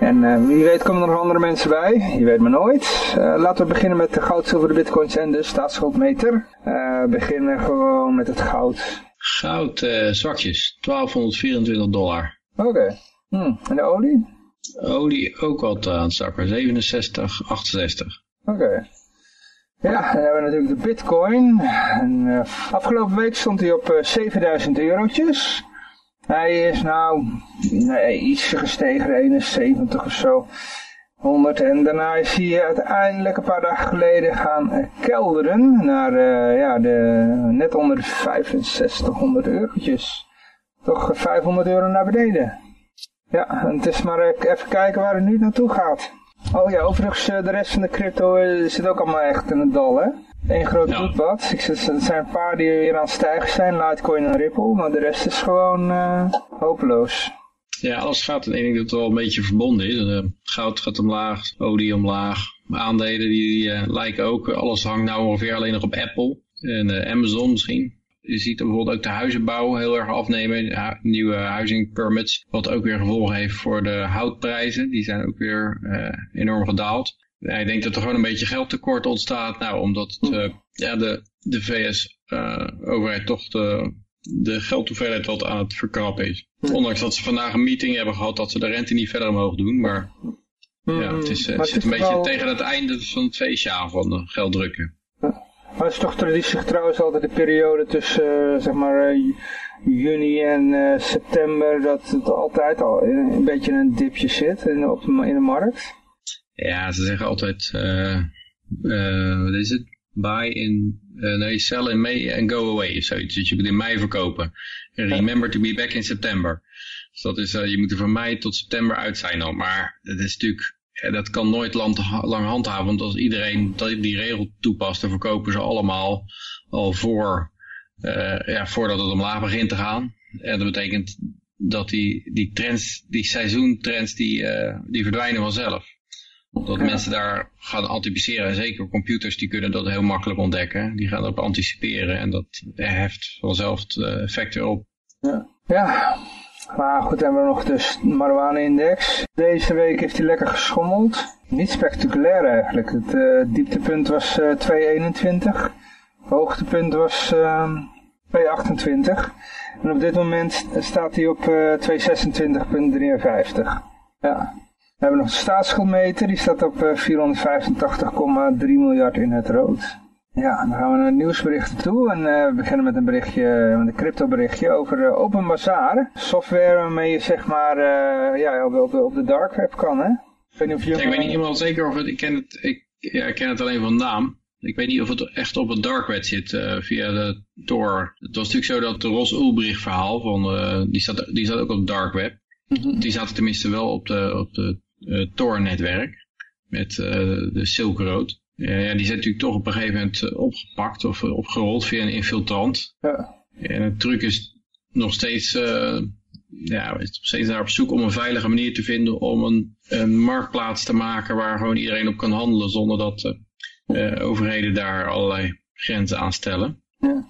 En eh, wie weet komen er nog andere mensen bij, je weet maar nooit. Eh, laten we beginnen met de goud, zilver, de bitcoins en de staatsschuldmeter. We beginnen gewoon met het goud. Goud zwakjes, 1224 dollar. Oké. Hm. En de olie? Olie ook wat aan het zakken, 67, 68. Oké. Ja, dan hebben we natuurlijk de bitcoin. En, afgelopen week stond hij op eh, 7000 eurotjes. Hij is nou nee, ietsje gestegen, 71 of zo. 100 en daarna is hij uiteindelijk een paar dagen geleden gaan kelderen naar eh, ja, de, net onder de 6500 eurotjes. Toch eh, 500 euro naar beneden. Ja, en het is maar eh, even kijken waar het nu naartoe gaat. Oh ja, overigens, eh, de rest van de crypto eh, zit ook allemaal echt in het dal, hè? Eén groot Ja. bloedbad. Er zijn een paar die weer aan het stijgen zijn, Litecoin en Ripple, maar de rest is gewoon eh, hopeloos. Ja, alles gaat, en ik denk dat het wel een beetje verbonden is. Goud gaat omlaag, olie omlaag, aandelen die lijken ook. Alles hangt nou ongeveer alleen nog op Apple en Amazon misschien. Je ziet bijvoorbeeld ook de huizenbouw heel erg afnemen, nieuwe housing permits, wat ook weer gevolgen heeft voor de houtprijzen. Die zijn ook weer eh, enorm gedaald. Ja, ik denk dat er gewoon een beetje geldtekort ontstaat, nou, omdat het, eh, ja, de, de VS-overheid toch de, de geldhoeveelheid wat aan het verkrappen is. Ondanks dat ze vandaag een meeting hebben gehad dat ze de rente niet verder omhoog doen, maar ja, het, is, eh, Mm, het zit een beetje tegen het einde van het feestje aan van de geld drukken. Maar het is toch traditiegetrouw is altijd de periode tussen, eh, zeg maar, eh, ju- juni en eh, september, dat het altijd al een beetje een dipje zit in, op, de- in de markt. Ja, ze zeggen altijd, wat is het? Buy in, eh, nee, sell in May and go away. of Zoiets. Dus je moet in mei verkopen. En remember to be back in September. Dus dat is, je moet er van mei tot september uit zijn al. Maar dat is natuurlijk, dat kan nooit lang, lang handhaven. Want als iedereen die regel toepast, dan verkopen ze allemaal al voor, eh, ja, voordat het omlaag begint te gaan. En dat betekent dat die, die trends, die seizoentrends, die, eh, die verdwijnen vanzelf dat Ja. mensen daar gaan anticiperen. En zeker computers die kunnen dat heel makkelijk ontdekken. Die gaan erop anticiperen en dat heft vanzelf het effect erop. Ja. ja, maar goed, hebben we nog de marijuana-index. Deze week heeft hij lekker geschommeld. Niet spectaculair eigenlijk. Het eh, dieptepunt was eh 2,21. Het hoogtepunt was eh 2,28. En op dit moment staat hij op eh 226,53. Ja. We hebben nog de staatsschuldmeter, die staat op eh, 485,3 miljard in het rood. Ja, dan gaan we naar nieuwsberichten toe en eh, we beginnen met een berichtje, met een crypto berichtje over eh, Open Bazaar. Software waarmee je zeg maar eh, ja, op, op, op de dark web kan hè. Ik weet niet of Ja, jullie... ik weet niet helemaal zeker of het, ik ken het, ik, ja, ik ken het alleen van naam. Ik weet niet of het echt op het dark web zit eh, via de Tor. Het was natuurlijk zo dat de Ros Ulbricht verhaal, van, eh, die, zat, die zat ook op het dark web. Mhm. Die zaten tenminste wel op de, op de eh, Tor-netwerk met eh, de Silk Road. Ja, ja, die zijn natuurlijk toch op een gegeven moment eh, opgepakt of eh, opgerold via een infiltrant. Ja. En het truc is nog steeds, eh, ja, is nog steeds daar op zoek om een veilige manier te vinden om een, een marktplaats te maken waar gewoon iedereen op kan handelen zonder dat eh, eh, overheden daar allerlei grenzen aan stellen. Ja.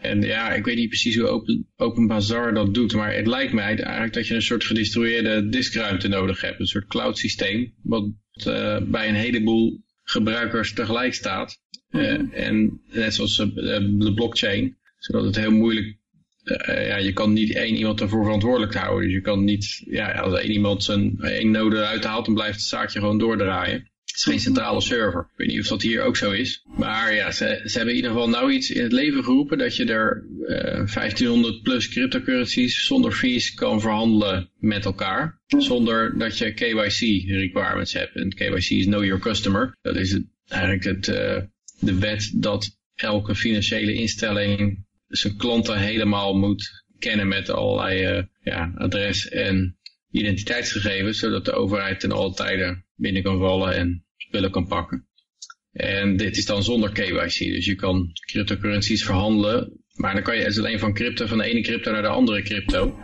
En ja, ik weet niet precies hoe Open, open Bazaar dat doet, maar het lijkt mij eigenlijk dat je een soort gedistribueerde diskruimte nodig hebt. Een soort cloud systeem, wat eh, bij een heleboel gebruikers tegelijk staat. Eh, en net zoals eh, de blockchain, zodat het heel moeilijk eh, ja, je kan niet één iemand ervoor verantwoordelijk houden. Dus je kan niet, ja, als één iemand zijn één node uithaalt, dan blijft het zaakje gewoon doordraaien. Het is geen centrale server. Ik weet niet of dat hier ook zo is. Maar ja, ze, ze hebben in ieder geval nou iets in het leven geroepen dat je er eh 1500 plus cryptocurrencies zonder fees kan verhandelen met elkaar. Zonder dat je KYC requirements hebt. En KYC is Know Your Customer. Dat is het, eigenlijk het, eh, de wet dat elke financiële instelling zijn klanten helemaal moet kennen met allerlei eh, ja, adres en identiteitsgegevens, zodat de overheid ten alle tijde binnen kan vallen en spullen kan pakken. En dit is dan zonder KYC. Dus je kan cryptocurrencies verhandelen. Maar dan kan je het alleen van crypto, van de ene crypto naar de andere crypto.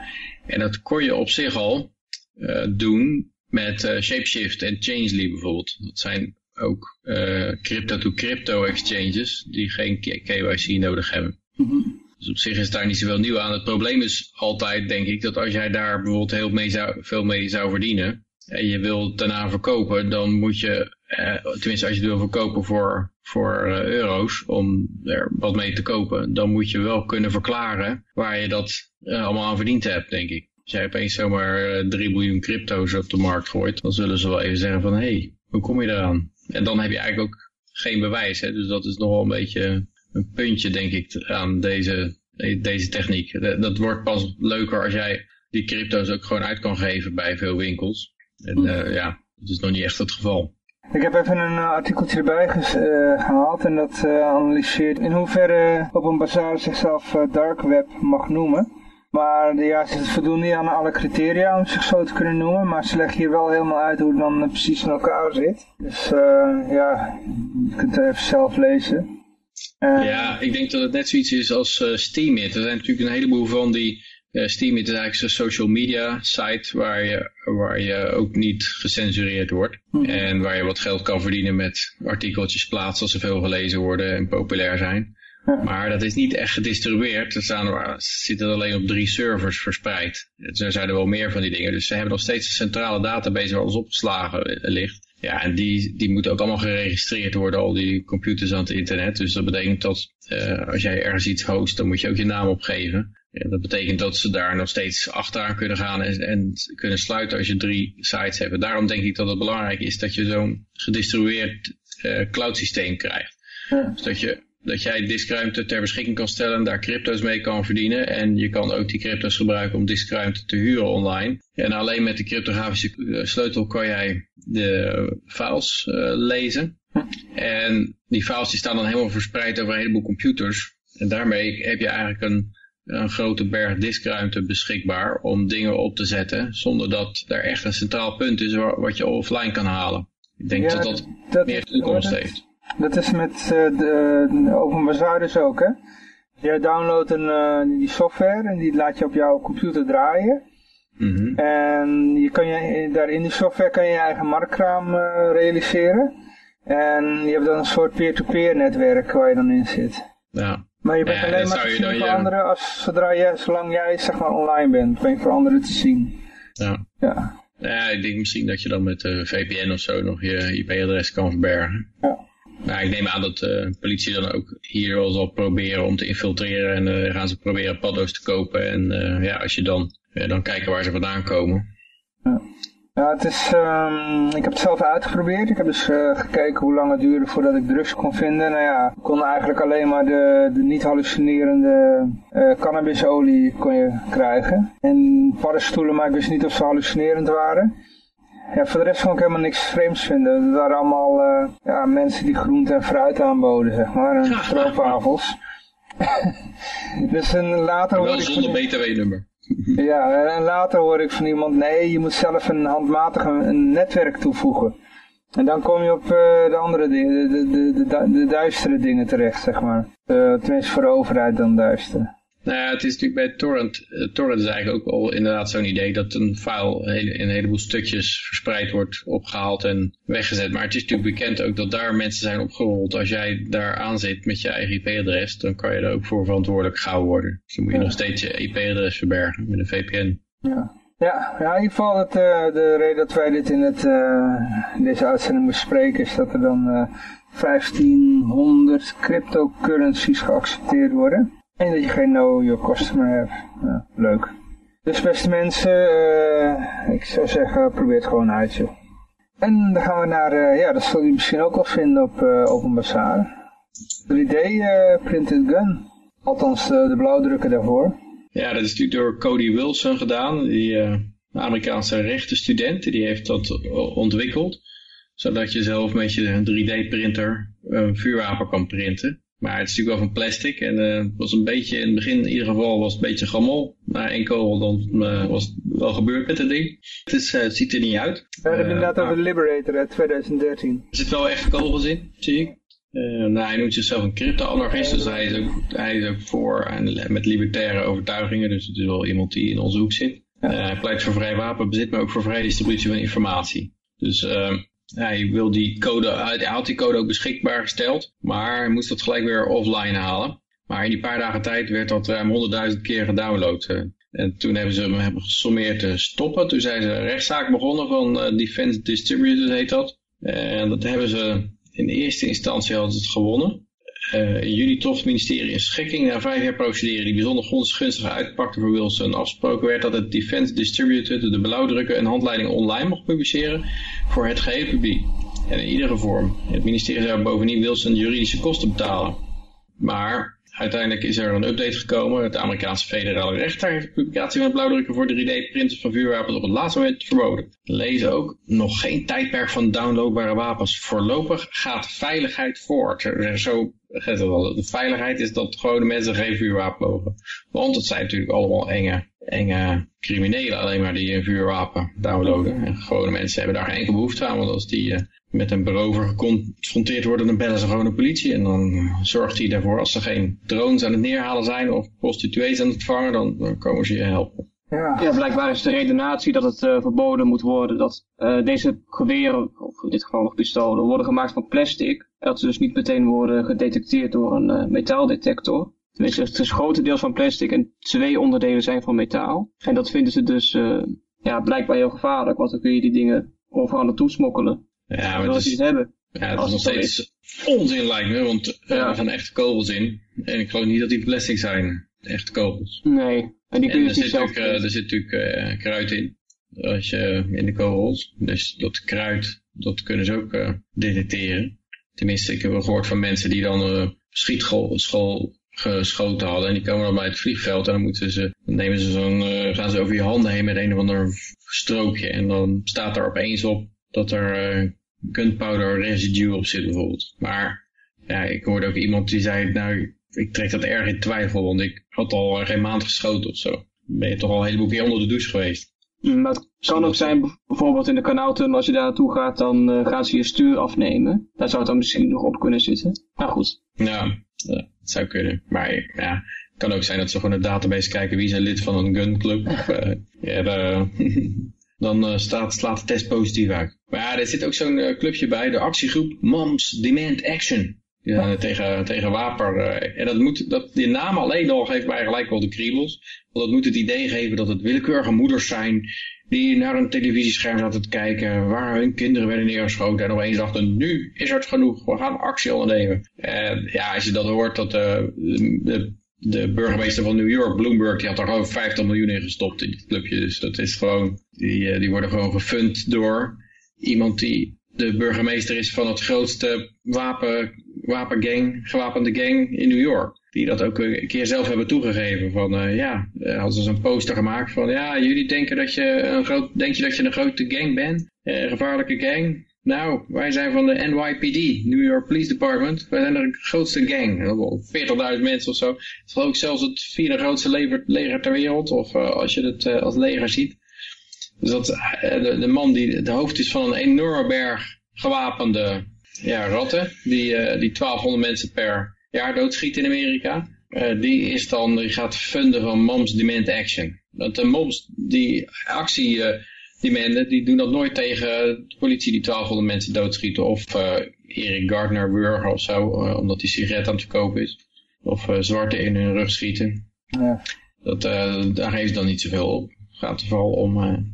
En dat kon je op zich al uh, doen met uh, Shapeshift en Changely bijvoorbeeld. Dat zijn ook crypto-to-crypto -crypto exchanges die geen KYC nodig hebben. Mm dus op zich is daar niet zoveel nieuw aan. Het probleem is altijd, denk ik, dat als jij daar bijvoorbeeld heel mee zou, veel mee zou verdienen en je wilt daarna verkopen, dan moet je, eh, tenminste als je het wil verkopen voor, voor uh, euro's, om er wat mee te kopen, dan moet je wel kunnen verklaren waar je dat uh, allemaal aan verdiend hebt, denk ik. Als jij opeens zomaar uh, 3 miljoen crypto's op de markt gooit, dan zullen ze wel even zeggen van, hé, hey, hoe kom je eraan? En dan heb je eigenlijk ook geen bewijs, hè? dus dat is nogal een beetje een puntje, denk ik, aan deze, deze techniek. Dat wordt pas leuker als jij die crypto's ook gewoon uit kan geven bij veel winkels. En ja, dat is nog niet echt het geval. Ik heb even een uh, artikeltje erbij uh, gehaald en dat analyseert in hoeverre Open Bazaar zichzelf dark web mag noemen. Maar ja, ze voldoen niet aan alle criteria om zich zo te kunnen noemen, maar ze leggen hier wel helemaal uit hoe het dan precies in elkaar zit. Dus ja, je kunt het even zelf lezen. ja, ik denk dat het net zoiets is als uh, Steemit. Er zijn natuurlijk een heleboel van die Steam is eigenlijk zo'n social media site waar je, waar je ook niet gecensureerd wordt. Hm. En waar je wat geld kan verdienen met artikeltjes plaatsen als ze veel gelezen worden en populair zijn. Maar dat is niet echt gedistribueerd. Er staan, zitten alleen op drie servers verspreid. Er zijn er wel meer van die dingen. Dus ze hebben nog steeds een centrale database waar alles opgeslagen ligt. Ja, en die, die moeten ook allemaal geregistreerd worden, al die computers aan het internet. Dus dat betekent dat uh, als jij ergens iets host, dan moet je ook je naam opgeven. Ja, dat betekent dat ze daar nog steeds achteraan kunnen gaan en, en, kunnen sluiten als je drie sites hebt. Daarom denk ik dat het belangrijk is dat je zo'n gedistribueerd uh, cloud systeem krijgt. Ja. Dus dat, je, dat jij diskruimte ter beschikking kan stellen en daar crypto's mee kan verdienen. En je kan ook die crypto's gebruiken om diskruimte te huren online. En alleen met de cryptografische eh, sleutel kan jij de files uh, lezen. En die files die staan dan helemaal verspreid over een heleboel computers. En daarmee heb je eigenlijk een een grote berg diskruimte beschikbaar om dingen op te zetten, zonder dat er echt een centraal punt is wat je offline kan halen. Ik denk dat, dat dat meer toekomst heeft. Dat is met uh, de, Open Bazaar dus ook, hè? Je downloadt een, uh, die software en die laat je op jouw computer draaien. Mm -hmm. En je kan je, daar in die software kan je je eigen marktkraam uh, realiseren. En je hebt dan een soort peer-to-peer -peer netwerk waar je dan in zit. Ja. Maar je bent alleen maar te zien voor anderen als, zodra jij, zolang jij zeg maar online bent, ben je voor anderen te zien. Ja. Ja. Ja, ik denk misschien dat je dan met uh, VPN of zo nog je IP-adres kan verbergen. Ja. Nou, ik neem aan dat de uh, politie dan ook hier wel zal proberen om te infiltreren en uh, gaan ze proberen paddo's te kopen. En ja, als je dan, dan kijken waar ze vandaan komen. Ja. Ja, het is, um, ik heb het zelf uitgeprobeerd. Ik heb dus uh, gekeken hoe lang het duurde voordat ik drugs kon vinden. Nou ja, ik kon eigenlijk alleen maar de, de niet hallucinerende uh, cannabisolie kon je krijgen. En paddenstoelen, maar ik wist niet of ze hallucinerend waren. Ja, voor de rest kon ik helemaal niks vreemds vinden. Het waren allemaal uh, ja, mensen die groente en fruit aanboden, zeg maar. En stroopwafels. dus een later... Wel zonder btw-nummer. Ja, en later hoor ik van iemand, nee, je moet zelf een handmatig een netwerk toevoegen. En dan kom je op uh, de andere dingen, de, de, de, de, duistere dingen terecht, zeg maar. Uh, tenminste voor de overheid dan duister. Nou ja, het is natuurlijk bij Torrent, uh, Torrent is eigenlijk ook al inderdaad zo'n idee dat een file in een heleboel stukjes verspreid wordt, opgehaald en weggezet. Maar het is natuurlijk bekend ook dat daar mensen zijn opgerold. Als jij daar aan zit met je eigen IP-adres, dan kan je er ook voor verantwoordelijk gehouden worden. Dus dan moet je nog steeds je IP-adres verbergen met een VPN. Ja. Ja, ja, in ieder geval het, uh, de reden dat wij dit in, het, uh, in deze uitzending bespreken is dat er dan uh, 1500 cryptocurrencies geaccepteerd worden. En dat je geen know your customer hebt. Ja, leuk. Dus beste mensen, uh, ik zou zeggen, probeer het gewoon uit. En dan gaan we naar, uh, ja dat zul je misschien ook wel vinden op uh, Open Bazaar. 3D printed gun. Althans de blauwdrukken daarvoor. Ja, dat is natuurlijk door Cody Wilson gedaan. Die Amerikaanse rechtenstudent, die heeft dat ontwikkeld. Zodat je zelf met je 3D printer een vuurwapen kan printen. Maar het is natuurlijk wel van plastic en uh, het was een beetje, in het begin in ieder geval was het een beetje gammel. Na één kogel dan uh, was het wel gebeurd met het ding. Het, is, uh, het ziet er niet uit. We hebben inderdaad over de Liberator uit 2013. Er zitten wel echt kogels in, zie ik. nou, hij noemt zichzelf een crypto-anarchist, dus hij is, ook, hij is ook voor en met libertaire overtuigingen. Dus het is wel iemand die in onze hoek zit. hij pleit voor vrij wapenbezit, maar ook voor vrije distributie van informatie. Dus ehm, hij wil die code, hij had die code ook beschikbaar gesteld, maar hij moest dat gelijk weer offline halen. Maar in die paar dagen tijd werd dat ruim 100.000 keer gedownload. En toen hebben ze hem hebben gesommeerd te stoppen. Toen zijn ze een rechtszaak begonnen van uh, Defense Distributors heet dat. En dat hebben ze in eerste instantie het gewonnen. Uh, in juli trof het ministerie een schikking na vijf jaar procederen die bijzonder gunstig uitpakte voor Wilson. Afgesproken werd dat het Defense Distributor de blauwdrukken en handleidingen online mocht publiceren voor het gehele publiek. En in iedere vorm. Het ministerie zou bovendien Wilson juridische kosten betalen. Maar Uiteindelijk is er een update gekomen. Het Amerikaanse federale rechter heeft de publicatie van blauwdrukken voor 3D-printers van vuurwapens op het laatste moment verboden. Lezen ook nog geen tijdperk van downloadbare wapens. Voorlopig gaat veiligheid voort. Zo gaat het wel. De veiligheid is dat gewone mensen geen vuurwapen mogen. Want het zijn natuurlijk allemaal enge, enge criminelen alleen maar die een vuurwapen downloaden. En gewone mensen hebben daar geen enkel behoefte aan. Want als die uh, met een berover geconfronteerd worden, dan bellen ze gewoon de politie. En dan zorgt hij ervoor, als ze geen drones aan het neerhalen zijn of prostituees aan het vangen, dan, komen ze je helpen. Ja. ja, blijkbaar is de redenatie dat het uh, verboden moet worden dat uh, deze geweren, of in dit geval nog pistolen, worden gemaakt van plastic. En dat ze dus niet meteen worden gedetecteerd door een uh, metaaldetector. Tenminste, het is grotendeels van plastic en twee onderdelen zijn van metaal. En dat vinden ze dus ja, blijkbaar heel gevaarlijk, want dan kun je die dingen overal naartoe smokkelen. Ja, maar is, hebben. Ja, het is nog steeds onzin lijkt me, want ja. er gaan echte kogels in. En ik geloof niet dat die plastic zijn, echte kogels. Nee, en die kun je en er, zit zelf uh, er zit natuurlijk uh, kruid in, als je, in de kogels. Dus dat kruid, dat kunnen ze ook detecteren. Tenminste, ik heb wel gehoord van mensen die dan schietschool geschoten hadden. En die komen dan bij het vliegveld en dan moeten ze, dan nemen ze zo'n, gaan ze over je handen heen met een of ander strookje. En dan staat er opeens op dat er uh, gunpowder residue op zit bijvoorbeeld. Maar ja, ik hoorde ook iemand die zei, nou, ik trek dat erg in twijfel, want ik had al geen maand geschoten of zo. Ben je toch al een heleboel keer onder de douche geweest. Mm, maar het kan ook zijn, bijvoorbeeld in de kanaaltunnel, als je daar naartoe gaat, dan uh, gaan ze je stuur afnemen. Daar zou het dan misschien nog op kunnen zitten. Maar goed. Ja, dat zou kunnen. Maar ja, het kan ook zijn dat ze gewoon een database kijken wie zijn lid van een gunclub. of, uh, ja, dan staat, slaat de test positief uit. Maar ja, er zit ook zo'n clubje bij, de actiegroep Moms Demand Action. Ja, tegen, tegen wapen. Uh, en dat moet, dat, die naam alleen al geeft mij gelijk wel de kriebels. Want dat moet het idee geven dat het willekeurige moeders zijn die naar een televisiescherm zaten te kijken, waar hun kinderen werden neergeschoten en opeens dachten, nu is het genoeg, we gaan actie ondernemen. En ja, als je dat hoort, dat de, de burgemeester van New York, Bloomberg, die had er gewoon 50 miljoen in gestopt in dit clubje. Dus dat is gewoon, die, eh, die worden gewoon gefund door iemand die de burgemeester is van het grootste wapen, wapengang, gewapende gang in New York. Die dat ook een keer zelf hebben toegegeven. Van uh, ja, uh, hadden ze zo'n poster gemaakt van ja, jullie denken dat je een groot, denk je dat je een grote gang bent? Uh, gevaarlijke gang? Nou, wij zijn van de NYPD, New York Police Department. Wij zijn de grootste gang. 40.000 mensen of zo. Het is geloof ik zelfs het vierde grootste leger, ter wereld. Of als je het als leger ziet. Dus dat, de, de, man die de hoofd is van een enorme berg gewapende ja, ratten. Die, die 1200 mensen per jaar doodschiet in Amerika. die, is dan, die gaat funden van Moms Demand Action. Dat de Moms die actie die mensen die doen dat nooit tegen de politie die 1200 mensen doodschieten. Of Erik Gardner burger of zo, omdat hij sigaret aan het verkopen is. Of zwarte in hun rug schieten. Ja. Dat, daar geeft dan niet zoveel op. Het gaat er vooral om,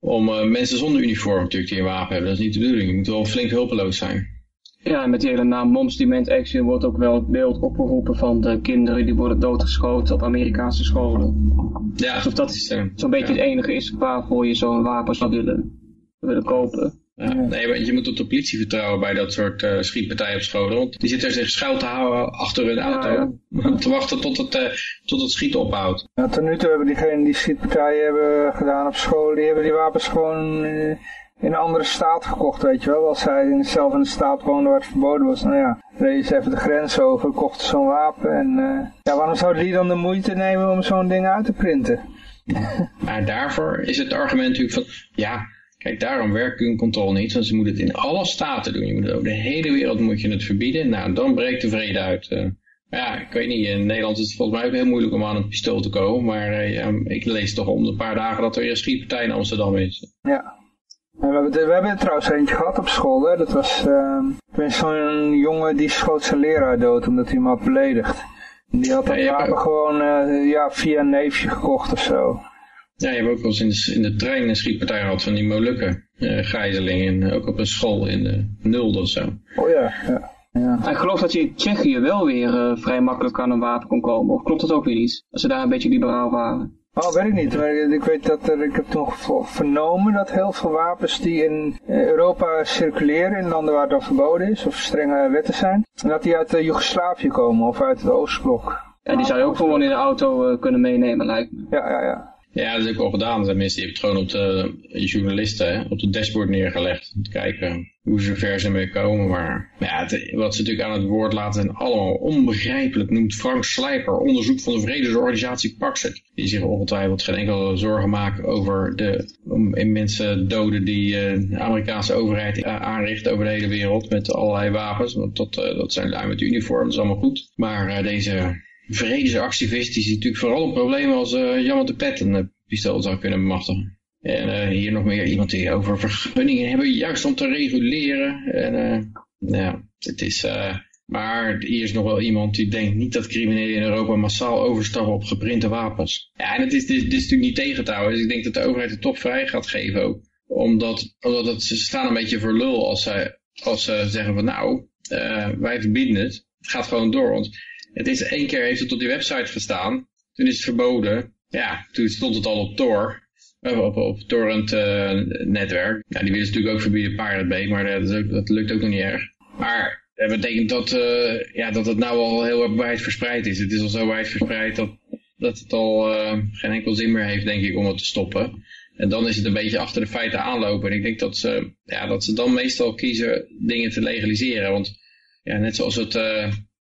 om mensen zonder uniform natuurlijk die een wapen hebben. Dat is niet de bedoeling. Je moet wel flink hulpeloos zijn. Ja, met die hele naam Moms Demand Action wordt ook wel het beeld opgeroepen van de kinderen die worden doodgeschoten op Amerikaanse scholen. Ja. Alsof dat zo'n beetje het enige is waarvoor je zo'n wapen zou willen, willen kopen. Ja, nee, maar je moet op de politie vertrouwen bij dat soort uh, schietpartijen op scholen. Want die zitten zich schuil te houden achter hun auto. Ja, te wachten tot het, uh, tot het schieten ophoudt. Ja, tot nu toe hebben diegenen die schietpartijen hebben gedaan op scholen, die hebben die wapens gewoon... Uh in een andere staat gekocht, weet je wel. Als zij zelf in een staat woonde waar het verboden was, nou ja, reed ze even de grens over, kochten zo'n wapen. En uh, ja, waarom zouden die dan de moeite nemen om zo'n ding uit te printen? maar daarvoor is het argument natuurlijk van, ja, Kijk, daarom werkt gun control niet, want ze moeten het in alle staten doen. Je moet het over de hele wereld moet je het verbieden. Nou, dan breekt de vrede uit. Uh, ja, ik weet niet, in Nederland is het volgens mij ook heel moeilijk om aan een pistool te komen. Maar uh, ja, ik lees toch om de paar dagen dat er weer een schietpartij in Amsterdam is. Ja. We hebben, we hebben er trouwens eentje gehad op school, hè. Dat was uh, zo'n jongen die schoot zijn leraar dood omdat hij hem had beledigd. Die had dat ja, wapen gewoon ja, via een neefje gekocht of zo. Ja, je hebt ook wel eens in de, in de trein een schietpartij gehad van die Molukken uh, gijzeling. En ook op een school in de nulde of zo. Oh ja, ja. Ja. Ik geloof dat je in Tsjechië wel weer uh, vrij makkelijk aan een wapen kon komen. Of klopt dat ook weer niet? Als ze daar een beetje liberaal waren. Oh, weet ik niet. Maar ik weet dat er, ik heb toch vernomen dat heel veel wapens die in Europa circuleren, in landen waar al verboden is, of strenge wetten zijn, dat die uit uh, Joegoslavië komen of uit het Oostblok. Ja, die zou je ook gewoon in de auto uh, kunnen meenemen, lijkt me. Ja, ja, ja. Ja, dat is ook al gedaan. Mensen die hebben het gewoon op de journalisten hè, op de dashboard neergelegd. Om te kijken hoe ze ver ze mee komen. Maar ja, het, wat ze natuurlijk aan het woord laten zijn allemaal onbegrijpelijk. Noemt Frank Slijper, onderzoek van de vredesorganisatie Paxet. Die zich ongetwijfeld geen enkele zorgen maken over de immense doden die uh, de Amerikaanse overheid aanricht over de hele wereld. Met allerlei wapens. Want dat, uh, dat zijn lui met uniform, dat is allemaal goed. Maar deze vredesactivist die natuurlijk vooral een probleem als uh, Jan de Pet een pistool zou kunnen bemachtigen. En uh, hier nog meer iemand die over vergunningen hebben, juist om te reguleren. En ja, het is... maar hier is nog wel iemand die denkt niet dat criminelen in Europa massaal overstappen op geprinte wapens. Ja, en het is, dit, is natuurlijk niet tegen te. Dus ik denk dat de overheid het toch vrij gaat geven ook. Omdat, omdat het, ze staan een beetje voor lul als, zij, als ze zeggen van nou, wij verbieden het. Het gaat gewoon door. Want het is één keer heeft het op die website gestaan. Toen is het verboden. Ja, toen stond het al op Tor. Op, op torrent uh, netwerk. Ja, die willen natuurlijk ook verbieden Pirate maar dat, ook, dat, lukt ook nog niet erg. Maar dat betekent dat, uh, ja, dat het nou al heel erg wijd verspreid is. Het is al zo wijd verspreid dat, het al geen enkel zin meer heeft, denk ik, om het te stoppen. En dan is het een beetje achter de feiten aanlopen. En ik denk dat ze, ja, dat ze dan meestal kiezen dingen te legaliseren. Want ja, net zoals het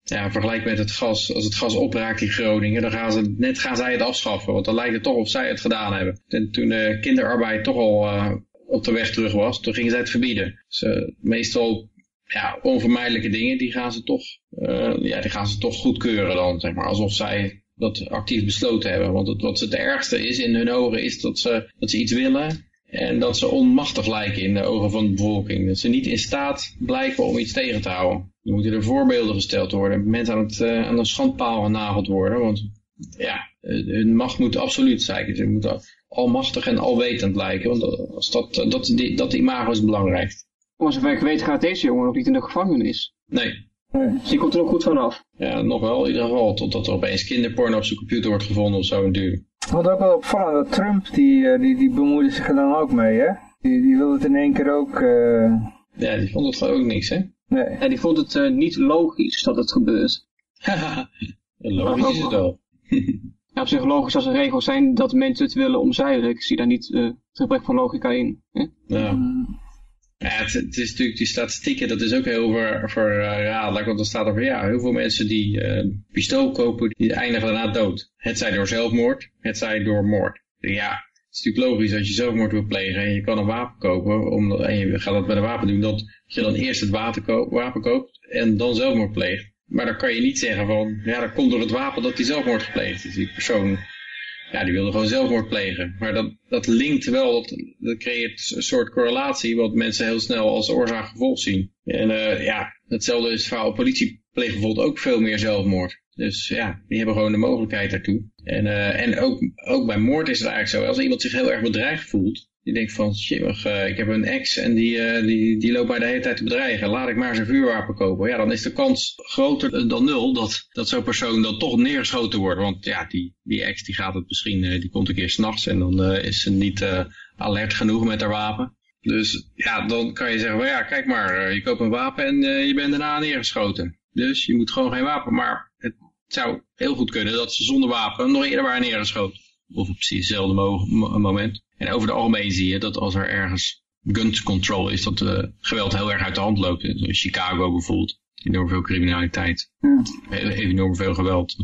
ja, vergelijk met het gas. Als het gas opraakt in Groningen, dan gaan ze, net gaan zij het afschaffen. Want dan lijkt het toch of zij het gedaan hebben. En toen de kinderarbeid toch al uh, op de weg terug was, toen gingen zij het verbieden. Dus uh, meestal ja, onvermijdelijke dingen, die gaan ze toch, uh, ja, die gaan ze toch goedkeuren dan, zeg maar. Alsof zij dat actief besloten hebben. Want het, wat het ergste is in hun ogen, is dat ze, dat ze iets willen en dat ze onmachtig lijken in de ogen van de bevolking. Dat ze niet in staat blijken om iets tegen te houden. Er moeten er voorbeelden gesteld worden. Mensen aan, het, uh, aan de schandpaal genageld worden. Want ja, hun macht moet absoluut zijn. Ze moeten almachtig en alwetend lijken. Want als dat, dat, die, dat imago is belangrijk. Maar zover ik weet gaat deze jongen nog niet in de gevangenis. Nee. Dus die komt er ook goed vanaf. Ja, nog wel in ieder geval. Totdat er opeens kinderporno op zijn computer wordt gevonden of zo een duur. Wat ook wel opvallend, dat Trump, die, die, die bemoeide zich er dan ook mee, hè? Die, die wilde het in één keer ook... Uh... Ja, die vond het gewoon ook niks, hè? Nee. En die vond het uh, niet logisch dat het gebeurt. logisch is het wel. ja, op zich logisch als er regels zijn dat mensen het willen omzeilen. Ik zie daar niet uh, het gebrek van logica in. Hè? Ja. Mm. Ja, het, het, is natuurlijk die statistieken, dat is ook heel ver, want er staat er van ja, heel veel mensen die uh, pistool kopen, die eindigen daarna dood. Het zij door zelfmoord, het zij door moord. Ja, het is natuurlijk logisch als je zelfmoord wil plegen en je kan een wapen kopen, om, en je gaat dat met een wapen doen, dat je dan eerst het wapen, wapen koopt en dan zelfmoord pleegt. Maar dan kan je niet zeggen van, ja, dat komt door het wapen dat die zelfmoord gepleegd is. Die persoon ja, die wilde gewoon zelfmoord plegen. Maar dat, dat linkt wel, dat, dat creëert een soort correlatie wat mensen heel snel als oorzaak-gevolg zien. En uh, ja, hetzelfde is het verhaal. Politie pleegt bijvoorbeeld ook veel meer zelfmoord. Dus ja, die hebben gewoon de mogelijkheid daartoe. En, uh, en ook, ook bij moord is het eigenlijk zo. Als iemand zich heel erg bedreigd voelt, die denkt van, shit, uh, ik heb een ex en die, uh, die, die loopt mij de hele tijd te bedreigen. Laat ik maar zijn vuurwapen kopen. Ja, dan is de kans groter dan nul dat, dat zo'n persoon dan toch neergeschoten wordt. Want ja, die, die ex die gaat het misschien, die komt een keer s'nachts en dan is ze niet alert genoeg met haar wapen. Dus ja, dan kan je zeggen, well, ja, kijk maar, je koopt een wapen en je bent daarna neergeschoten. Dus je moet gewoon geen wapen. Maar het zou heel goed kunnen dat ze zonder wapen nog eerder waren neergeschoten. Of op precies hetzelfde mo moment. En over het algemeen zie je dat als er ergens gun control is, dat de geweld heel erg uit de hand loopt. In Chicago bijvoorbeeld. Enorm veel criminaliteit. Ja. Enorm veel geweld.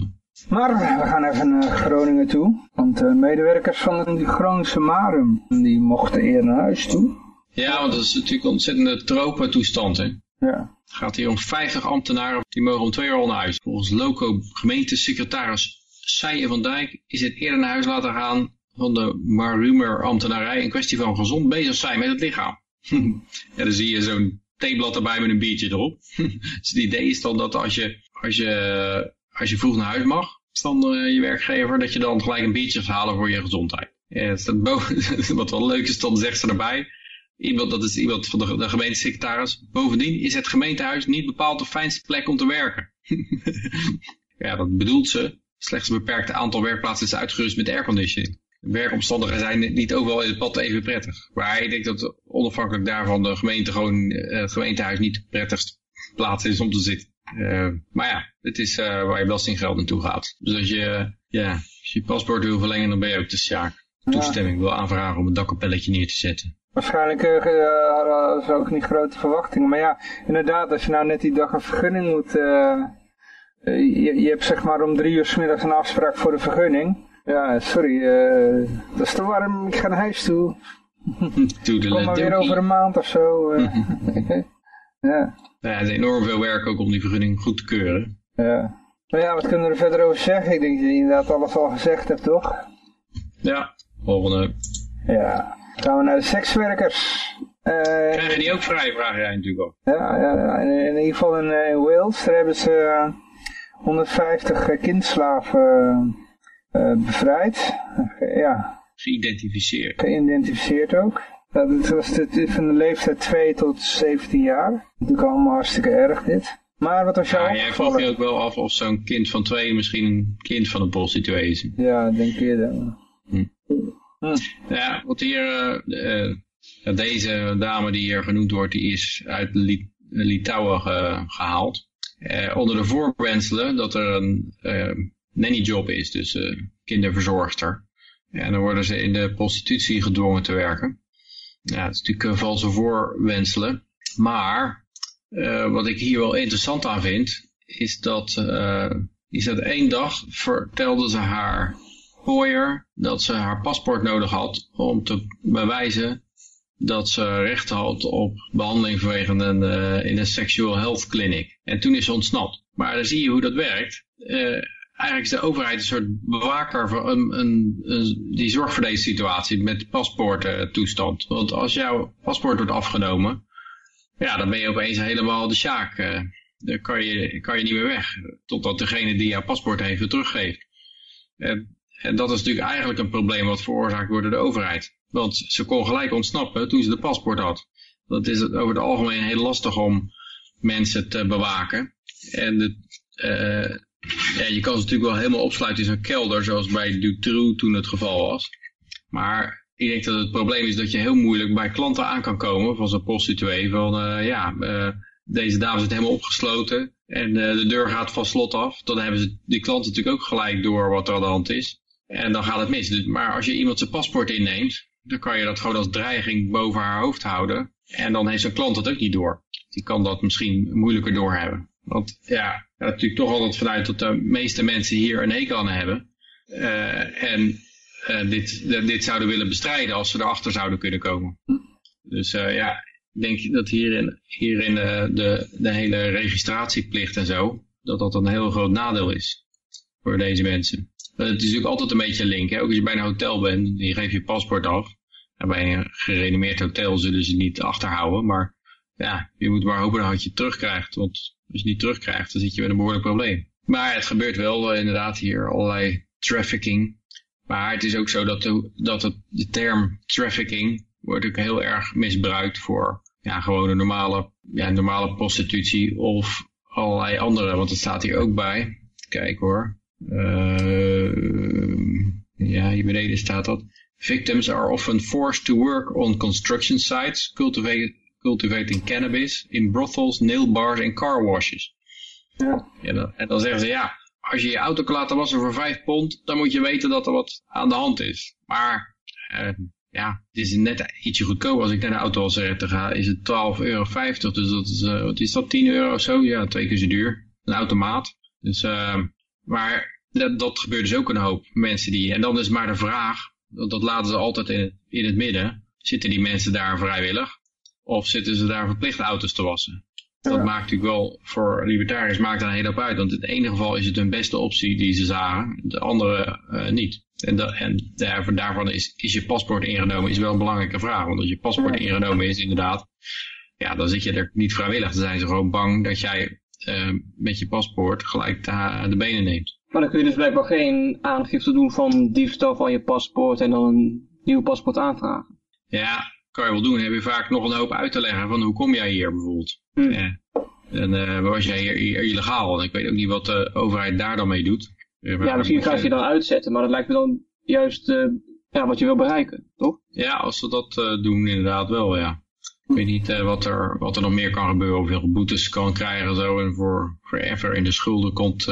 Maar we gaan even naar Groningen toe. Want de medewerkers van de Groningse Marum, die mochten eerder naar huis toe. Ja, want dat is natuurlijk een ontzettende tropentoestand. Hè. Ja. Het gaat hier om 50 ambtenaren, die mogen om twee uur al naar huis. Volgens loco gemeentesecretaris Seijen van Dijk is het eerder naar huis laten gaan van de Marumer ambtenarij een kwestie van gezond bezig zijn met het lichaam. ja, dan zie je zo'n theeblad erbij met een biertje erop. dus het idee is dan dat als je, als je, als je vroeg naar huis mag van uh, je werkgever, dat je dan gelijk een biertje gaat halen voor je gezondheid. Ja, wat wel leuk is, dan zegt ze erbij. Iemand, dat is iemand van de, de gemeentesecretaris. Bovendien is het gemeentehuis niet bepaald de fijnste plek om te werken. ja, dat bedoelt ze. Slechts een beperkt aantal werkplaatsen is uitgerust met airconditioning. Werkomstandigheden zijn niet overal in het pad even prettig. Maar ik denk dat onafhankelijk daarvan de gemeente gewoon, uh, het gemeentehuis niet de prettigste plaats is om te zitten. Uh, maar ja, het is uh, waar je belastinggeld naartoe gaat. Dus als je, ja, als je paspoort wil verlengen, dan ben je ook de sjaak. Toestemming wil aanvragen om een dakkapelletje neer te zetten. Waarschijnlijk uh, hadden ze ook niet grote verwachtingen. Maar ja, inderdaad, als je nou net die dag een vergunning moet... je, je hebt zeg maar om drie uur s middags een afspraak voor de vergunning. Ja, sorry, uh, dat is te warm, ik ga naar huis toe. Kom maar weer over een maand of zo. Uh. ja. ja, het is enorm veel werk ook om die vergunning goed te keuren. Ja. Maar ja, wat kunnen we er verder over zeggen? Ik denk dat je inderdaad alles al gezegd hebt, toch? Ja, volgende. Ja, gaan we naar de sekswerkers. Uh, Krijgen die ook vrij, vraag jij natuurlijk ook. Ja, ja in, in ieder geval in, in Wales, daar hebben ze 150 kindslaven bevrijd. Uh, ja. Geïdentificeerd. Geïdentificeerd ook. Dat was de, van de leeftijd 2 tot 17 jaar. Natuurlijk allemaal hartstikke erg dit. Maar wat was jouw ja, jij vroeg je ook wel af of zo'n kind van twee misschien een kind van een prostituee is. Ja, denk je dan. Hm. Hm. Ja, wat hier, uh, deze dame die hier genoemd wordt, die is uit Lit Litouwen ge gehaald. onder de voorwenselen dat er een nannyjob is, dus uh, kinderverzorgster. En dan worden ze in de prostitutie gedwongen te werken. Ja, het is natuurlijk uh, valse voorwenselen. Maar uh, wat ik hier wel interessant aan vind, is dat, is dat één dag vertelde ze haar hooier dat ze haar paspoort nodig had om te bewijzen dat ze recht had op behandeling vanwege een, in een sexual health clinic. En toen is ze ontsnapt. Maar dan zie je hoe dat werkt eigenlijk is de overheid een soort bewaker van een, een, een, die zorgt voor deze situatie met paspoorttoestand. Want als jouw paspoort wordt afgenomen, ja, dan ben je opeens helemaal de sjaak. Uh, dan kan je, kan je niet meer weg, totdat degene die jouw paspoort heeft het teruggeeft. En, en dat is natuurlijk eigenlijk een probleem wat veroorzaakt wordt door de overheid. Want ze kon gelijk ontsnappen toen ze de paspoort had. Dat is over het algemeen heel lastig om mensen te bewaken. En de, ja, je kan ze natuurlijk wel helemaal opsluiten in zo'n kelder, zoals bij Dutroux toen het geval was. Maar ik denk dat het probleem is dat je heel moeilijk bij klanten aan kan komen van zo'n prostituee. Van uh, ja, uh, deze dame zit helemaal opgesloten en uh, de deur gaat van slot af. Dan hebben ze die klanten natuurlijk ook gelijk door wat er aan de hand is. En dan gaat het mis. Dus, maar als je iemand zijn paspoort inneemt, dan kan je dat gewoon als dreiging boven haar hoofd houden. En dan heeft zo'n klant dat ook niet door. Die kan dat misschien moeilijker doorhebben. Want ja, natuurlijk toch altijd vanuit dat de meeste mensen hier een hekel aan hebben. Uh, en uh, dit, dit zouden willen bestrijden als ze erachter zouden kunnen komen. Dus uh, ja, ik denk dat hierin, hierin de, de hele registratieplicht en zo, dat dat een heel groot nadeel is voor deze mensen. Het is natuurlijk altijd een beetje een link. Hè? Ook als je bij een hotel bent, je geeft je paspoort af. En bij een gerenommeerd hotel zullen ze niet achterhouden. Maar ja, je moet maar hopen dat je het terugkrijgt. Want als je niet terugkrijgt, dan zit je met een behoorlijk probleem. Maar het gebeurt wel uh, inderdaad hier allerlei trafficking. Maar het is ook zo dat de, dat de term trafficking wordt ook heel erg misbruikt voor ja, gewoon normale, ja, normale prostitutie of allerlei andere. Want het staat hier ook bij. Kijk hoor. Uh, ja, hier beneden staat dat. Victims are often forced to work on construction sites, cultivated cultivating cannabis in brothels, nail bars en car washes. Ja. En, dan, en dan zeggen ze, ja, als je je auto kan laten wassen voor 5 pond, dan moet je weten dat er wat aan de hand is. Maar, uh, ja, het is net ietsje goedkoper. Als ik naar de autowasser ga, is het 12,50 euro. Dus dat is, uh, wat is dat, 10 euro of zo? Ja, twee keer zo duur. Een automaat. Dus, uh, maar dat, dat gebeurt dus ook een hoop mensen die... En dan is maar de vraag, dat, laten ze altijd in in het midden. Zitten die mensen daar vrijwillig? Of zitten ze daar verplicht auto's te wassen? Dat maakt natuurlijk wel, voor libertariërs maakt er een hele hoop uit. Want in het ene geval is het hun beste optie die ze zagen, de andere uh, niet. En, dat, en daarvan, daarvan is, is je paspoort ingenomen, is wel een belangrijke vraag. Want als je paspoort ingenomen is, inderdaad, ja, dan zit je er niet vrijwillig. Dan zijn ze gewoon bang dat jij uh, met je paspoort gelijk de, de benen neemt. Maar dan kun je dus blijkbaar geen aangifte doen van diefstal van je paspoort en dan een nieuw paspoort aanvragen. Ja, kan je wel doen. Dan heb je vaak nog een hoop uit te leggen van hoe kom jij hier bijvoorbeeld. Hmm. Ja. En uh, was jij hier, hier, illegaal? En ik weet ook niet wat de overheid daar dan mee doet. Ja, misschien ze je dan uitzetten, maar dat lijkt me dan juist uh, ja, wat je wil bereiken, toch? Ja, als ze dat uh, doen inderdaad wel, ja. Ik weet niet uh, wat, er, wat er nog meer kan gebeuren, of je boetes kan krijgen zo, en voor forever in de schulden komt,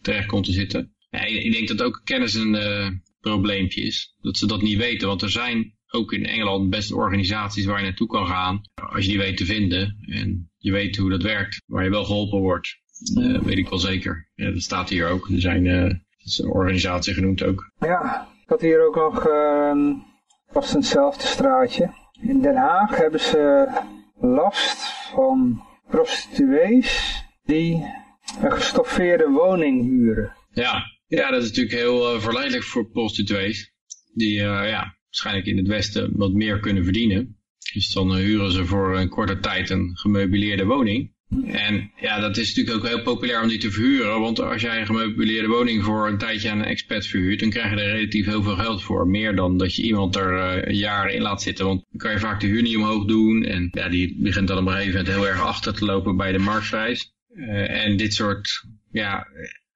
terecht komt te zitten. Ja, ik denk dat ook kennis een probleempje is. Dat ze dat niet weten, want er zijn ook in Engeland best organisaties waar je naartoe kan gaan. Als je die weet te vinden en je weet hoe dat werkt, waar je wel geholpen wordt. Uh, weet ik wel zeker. Ja, dat staat hier ook. Er zijn uh, is een organisatie genoemd ook. Ja, ik had hier ook nog uh, vast hetzelfde straatje. In Den Haag hebben ze last van prostituees die een gestoffeerde woning huren. Ja, ja dat is natuurlijk heel uh, verleidelijk voor prostituees. Die ja, waarschijnlijk in het Westen wat meer kunnen verdienen. Dus dan eh, huren ze voor een korte tijd een gemeubileerde woning. En ja, dat is natuurlijk ook heel populair om die te verhuren. Want als jij een gemeubileerde woning voor een tijdje aan een expert verhuurt, dan krijg je er relatief heel veel geld voor. Meer dan dat je iemand er uh, jaren in laat zitten. Want dan kan je vaak de huur niet omhoog doen. En ja, die begint dan op een gegeven moment heel erg achter te lopen bij de marktprijs. Uh, en dit soort ja,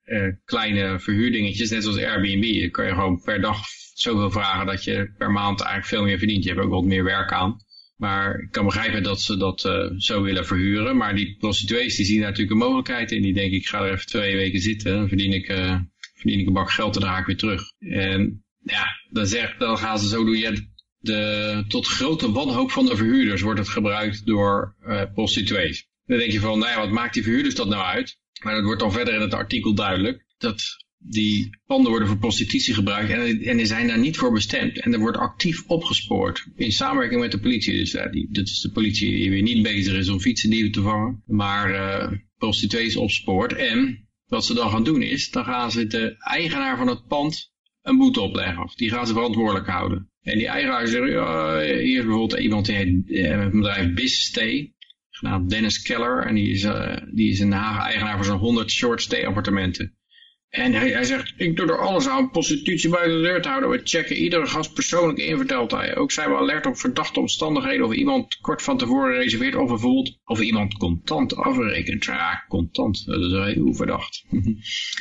uh, kleine verhuurdingetjes, net zoals Airbnb, dan kan je gewoon per dag zoveel vragen dat je per maand eigenlijk veel meer verdient. Je hebt ook wat meer werk aan. Maar ik kan begrijpen dat ze dat uh, zo willen verhuren. Maar die prostituees die zien daar natuurlijk een mogelijkheid in. Die denken ik ga er even twee weken zitten. Dan verdien ik, uh, verdien ik een bak geld en dan ga ik weer terug. En ja, dan, zeg, dan gaan ze zo doen. Je, de, tot grote wanhoop van de verhuurders wordt het gebruikt door uh, prostituees. Dan denk je van, nou ja, wat maakt die verhuurders dat nou uit? Maar dat wordt dan verder in het artikel duidelijk. Dat die panden worden voor prostitutie gebruikt en, en die zijn daar niet voor bestemd. En er wordt actief opgespoord in samenwerking met de politie. Dus die, dat is de politie die weer niet bezig is om fietsendieven te vangen, maar uh, prostituees opspoort. En wat ze dan gaan doen is, dan gaan ze de eigenaar van het pand een boete opleggen. Of die gaan ze verantwoordelijk houden. En die eigenaar zegt, hier is bijvoorbeeld iemand die heet uh, bedrijf Business genaamd Dennis Keller. En die is, uh, die is in Den eigenaar van zo'n 100 short stay appartementen. En hij, hij zegt, ik doe er alles aan prostitutie buiten de deur te houden. We checken iedere gast persoonlijk in, vertelt hij. Ook zijn we alert op verdachte omstandigheden of iemand kort van tevoren reserveert of bijvoorbeeld of iemand contant afrekent. Ja, contant, dat is heel verdacht.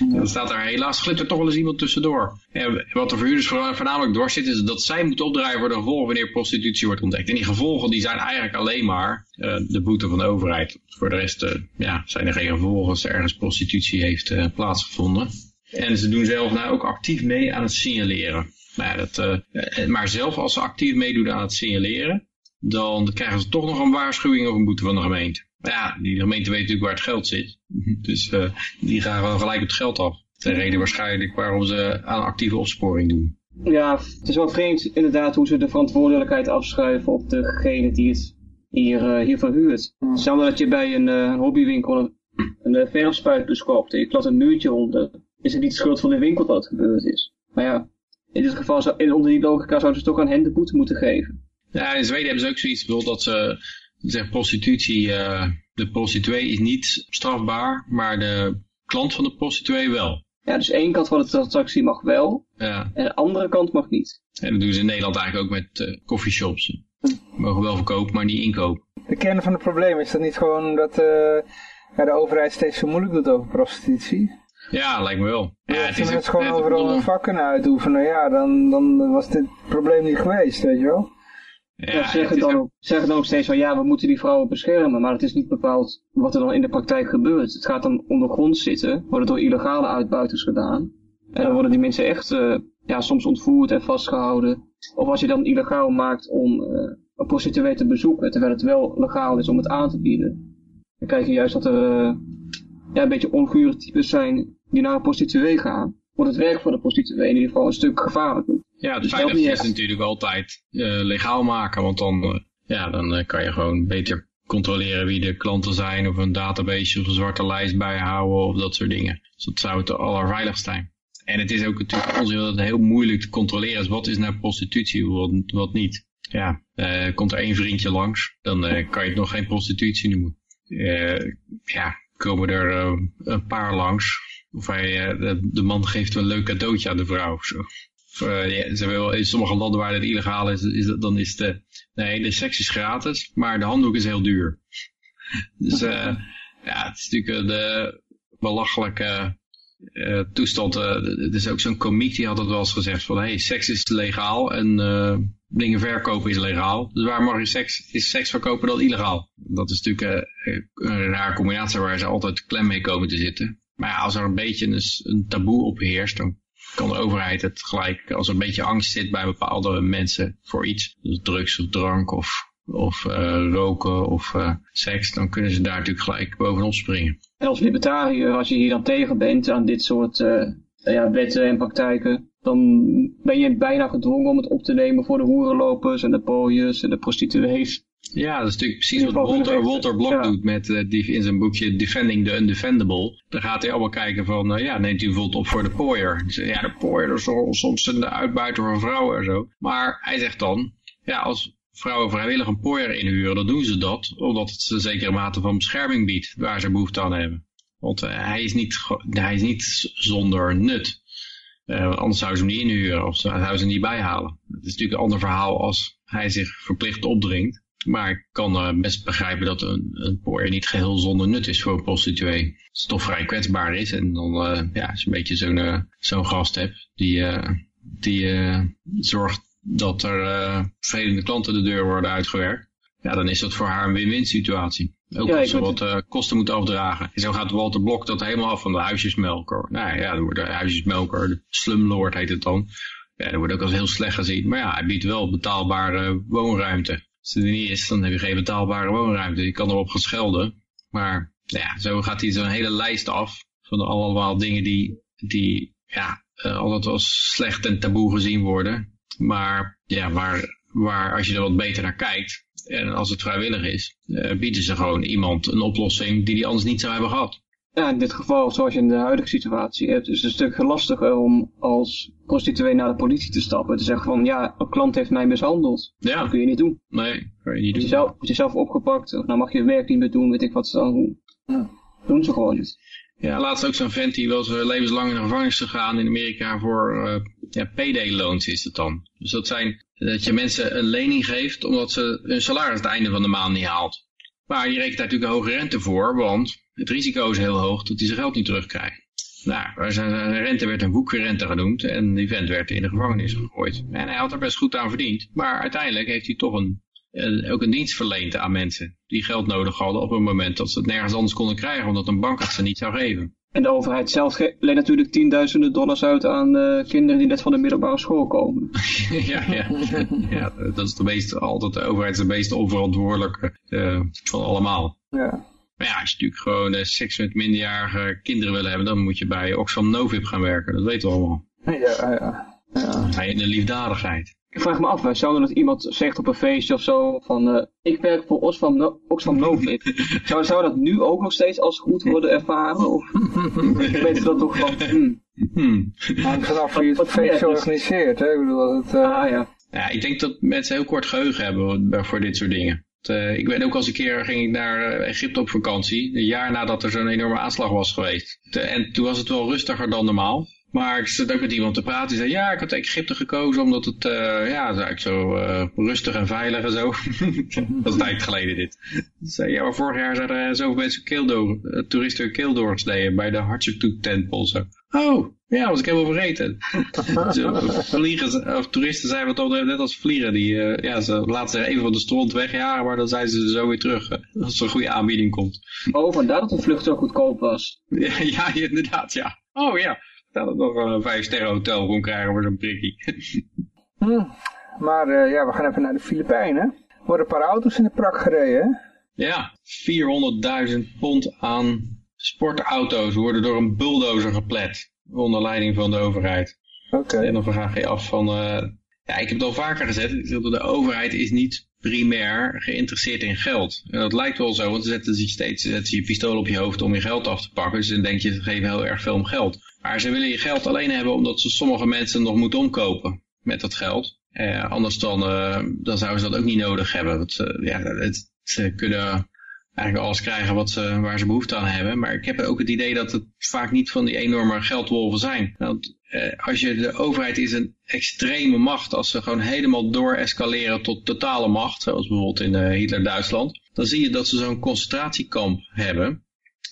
Dan staat er helaas glipt er toch wel eens iemand tussendoor. En wat de verhuurders voornamelijk zitten is dat zij moeten opdraaien voor de gevolgen wanneer prostitutie wordt ontdekt. En die gevolgen die zijn eigenlijk alleen maar uh, de boete van de overheid. Voor de rest uh, ja, zijn er geen gevolgen als er ergens prostitutie heeft uh, plaatsgevonden. En ze doen zelf nou ook actief mee aan het signaleren. Maar, dat, uh, maar zelf als ze actief meedoen aan het signaleren, dan krijgen ze toch nog een waarschuwing of een boete van de gemeente. Ja, die gemeente weet natuurlijk waar het geld zit. Dus uh, die gaan wel gelijk het geld af. De reden waarschijnlijk waarom ze aan actieve opsporing doen. Ja, het is wel vreemd inderdaad hoe ze de verantwoordelijkheid afschuiven op degene die het hier, uh, hier verhuurt. Stel dat je bij een, hobbywinkel een, een verfspuit koopt en je klad een muurtje onder is het niet de schuld van de winkel dat het gebeurd is. Maar ja, in dit geval, zou, in, onder die logica zouden ze toch aan hen de boete moeten geven. Ja, in Zweden hebben ze ook zoiets bedoeld dat ze zeggen prostitutie, uh, de prostituee is niet strafbaar, maar de klant van de prostituee wel. Ja, dus één kant van de transactie mag wel, ja. en de andere kant mag niet. En dat doen ze in Nederland eigenlijk ook met uh, coffeeshops. Ze mogen wel verkopen, maar niet inkopen. De kern van het probleem is dat niet gewoon dat uh, ja, de overheid steeds zo moeilijk doet over prostitutie. Ja, lijkt me wel. Ja, ja, als je het gewoon overal een vak kunnen uitoefenen, ja, dan, dan was dit probleem niet geweest, weet je wel. Ja, ja zeggen, dan ook, zeggen dan ook steeds van ja, we moeten die vrouwen beschermen, maar het is niet bepaald wat er dan in de praktijk gebeurt. Het gaat dan ondergrond zitten, worden door illegale uitbuiters gedaan. En dan worden die mensen echt uh, ja, soms ontvoerd en vastgehouden. Of als je dan illegaal maakt om uh, een prostituee te bezoeken, terwijl het wel legaal is om het aan te bieden. Dan krijg je juist dat er uh, ja, een beetje ongure types zijn die naar een prostituee gaan, wordt het werk van de prostituee in ieder geval een stuk gevaarlijker. Ja, het dus veiligste is natuurlijk altijd uh, legaal maken, want dan, uh, ja, dan kan je gewoon beter controleren wie de klanten zijn of een database of een zwarte lijst bijhouden of dat soort dingen. Dus dat zou het allerveiligst zijn. En het is ook natuurlijk ons dat het heel moeilijk te controleren is. Wat is nou prostitutie, wat, wat niet? Ja, komt er één vriendje langs, dan kan je het nog geen prostitutie noemen. Ja, komen er een paar langs. Of hij, de, de, man geeft een leuk cadeautje aan de vrouw of zo. Ja, ze wil, in sommige landen waar het illegaal is, is dat, dan is de, nee, de seks is gratis, maar de handdoek is heel duur. Dus ja, het is natuurlijk de belachelijke uh, toestand. Uh, er is ook zo'n komiek die had het wel eens gezegd van, hey, seks is legaal en uh, dingen verkopen is legaal. Dus waar mag je seks, is seks verkopen dan illegaal? Dat is natuurlijk een raar combinatie waar ze altijd klem mee komen te zitten. Maar ja, als er een beetje een, een taboe op heerst, dan kan de overheid het gelijk, als er een beetje angst zit bij bepaalde mensen voor iets, dus drugs of drank of of uh, roken of uh, seks, dan kunnen ze daar natuurlijk gelijk bovenop springen. En als libertariër, als je hier dan tegen bent aan dit soort uh, ja, wetten en praktijken, dan ben je bijna gedwongen om het op te nemen voor de hoerenlopers en de pooiers en de prostituees. Ja, dat is natuurlijk precies wat Walter, Walter Blok ja. doet met, uh, die, in zijn boekje Defending the Undefendable. Dan gaat hij allemaal kijken van, uh, ja, neemt u bijvoorbeeld op voor de pooier. Ja, de pooier is soms een uitbuiter van vrouwen en zo. Maar hij zegt dan, ja, als vrouwen vrijwillig een pooier inhuren, dan doen ze dat omdat het een zekere mate van bescherming biedt waar ze behoefte aan hebben. Want uh, hij, is niet, hij is niet zonder nut. Uh, anders zouden ze hem niet inhuren of zouden ze hem niet bijhalen. Het is natuurlijk een ander verhaal als hij zich verplicht opdringt. Maar ik kan uh, best begrijpen dat een, een pooier niet geheel zonder nut is voor een prostituee. Dat het toch vrij kwetsbaar is. En dan, ja, als je een beetje zo'n zo'n gast hebt die, die zorgt dat er vervelende klanten de deur worden uitgewerkt. Ja, dan is dat voor haar een win-win situatie. Ook ja, als ze wat uh, kosten moet afdragen. En zo gaat Walter Blok dat helemaal af van de huisjesmelker. Nou ja, wordt de huisjesmelker, de slumlord heet het dan. Ja, dat wordt ook als heel slecht gezien. Maar ja, hij biedt wel betaalbare woonruimte. Als het er niet is, dan heb je geen betaalbare woonruimte. Je kan erop gaan schelden. Maar ja, zo gaat hij zo'n hele lijst af van allemaal dingen die, die ja, uh, altijd als slecht en taboe gezien worden. Maar ja, waar, waar als je er wat beter naar kijkt, en als het vrijwillig is, uh, bieden ze gewoon iemand een oplossing die die anders niet zou hebben gehad. Ja, in dit geval, zoals je in de huidige situatie hebt, is het een stuk lastiger om als prostituee naar de politie te stappen. Te zeggen van, ja, een klant heeft mij mishandeld. Ja. Dat kun je niet doen. Nee, kan je niet doen. Zelf, word je zelf opgepakt, of nou mag je je werk niet meer doen, weet ik wat ze dan doen. Ja. Doen ze gewoon niet. Ja, laatst ook zo'n vent die was levenslang in de gevangenis gegaan in Amerika voor uh, ja, PD-loans is het dan. Dus dat zijn dat je mensen een lening geeft omdat ze hun salaris het einde van de maand niet haalt. Maar je rekent daar natuurlijk een hoge rente voor, want het risico is heel hoog dat hij zijn geld niet terugkrijgt. Nou, zijn rente werd een boekrente genoemd en die vent werd in de gevangenis gegooid. En hij had er best goed aan verdiend, maar uiteindelijk heeft hij toch een uh, ook een dienst verleend aan mensen die geld nodig hadden op een moment dat ze het nergens anders konden krijgen, omdat een bank het ze niet zou geven. En de overheid zelf leent natuurlijk tienduizenden dollars uit aan uh, kinderen die net van de middelbare school komen. ja, ja. ja, dat is de meest, altijd de overheid is de meest onverantwoordelijke uh, van allemaal. Ja. Maar ja, als je natuurlijk gewoon uh, seks met minderjarige kinderen wil hebben, dan moet je bij Oxfam Novib gaan werken. Dat weten we allemaal. Ja, ja. ja. in de liefdadigheid. Ik vraag me af, zou dat iemand zegt op een feestje of zo van uh, ik werk voor Oxfam, no Oxfam Novib. zou, zou dat nu ook nog steeds als goed worden ervaren? Of weet je dat toch van... Hmm. Hmm. Hangt vanaf wie het feestje organiseert, hè? Ik bedoel, het, uh... ah, ja. ja, ik denk dat mensen heel kort geheugen hebben voor dit soort dingen. Uh, ik weet ook als een keer ging ik naar Egypte op vakantie, een jaar nadat er zo'n enorme aanslag was geweest. en toen was het wel rustiger dan normaal. Maar ik zat ook met iemand te praten. Die zei, ja, ik had Egypte gekozen omdat het, uh, ja, eigenlijk zo uh, rustig en veilig en zo. dat is een tijd geleden dit. Zei, ja, maar vorig jaar zijn er zoveel mensen keeldoor, toeristen keeldoorts deden bij de Hatshepsut-tempel. Zo. Oh, ja, was ik helemaal vergeten. vliegen, of toeristen zijn wat toch net als vliegen. Die, ja, ze laten zich even van de strand wegjagen, maar dan zijn ze zo weer terug. als er een goede aanbieding komt. Oh, vandaar dat de vlucht zo goedkoop was. ja, ja, inderdaad, ja. Oh ja, dat het nog een vijf sterren hotel kon krijgen voor zo'n prikkie. Hm. Maar uh, ja, we gaan even naar de Filipijnen. Er worden een paar auto's in de prak gereden. Ja, 400.000 pond aan sportauto's worden door een bulldozer geplet. Onder leiding van de overheid. Oké. En dan vraag je af van... Uh, ja, ik heb het al vaker gezegd. De overheid is niet primair geïnteresseerd in geld. En dat lijkt wel zo, want ze zetten je steeds zetten ze je pistool op je hoofd om je geld af te pakken. Dus dan denk je, ze geven heel erg veel om geld. Maar ze willen je geld alleen hebben omdat ze sommige mensen nog moeten omkopen met dat geld. Eh, anders dan, uh, dan zouden ze dat ook niet nodig hebben. Want uh, ja, het, ze kunnen eigenlijk alles krijgen wat ze, waar ze behoefte aan hebben. Maar ik heb ook het idee dat het vaak niet van die enorme geldwolven zijn. Want eh, als je de overheid is een extreme macht, als ze gewoon helemaal door escaleren tot totale macht, zoals bijvoorbeeld in Hitler-Duitsland, dan zie je dat ze zo'n concentratiekamp hebben.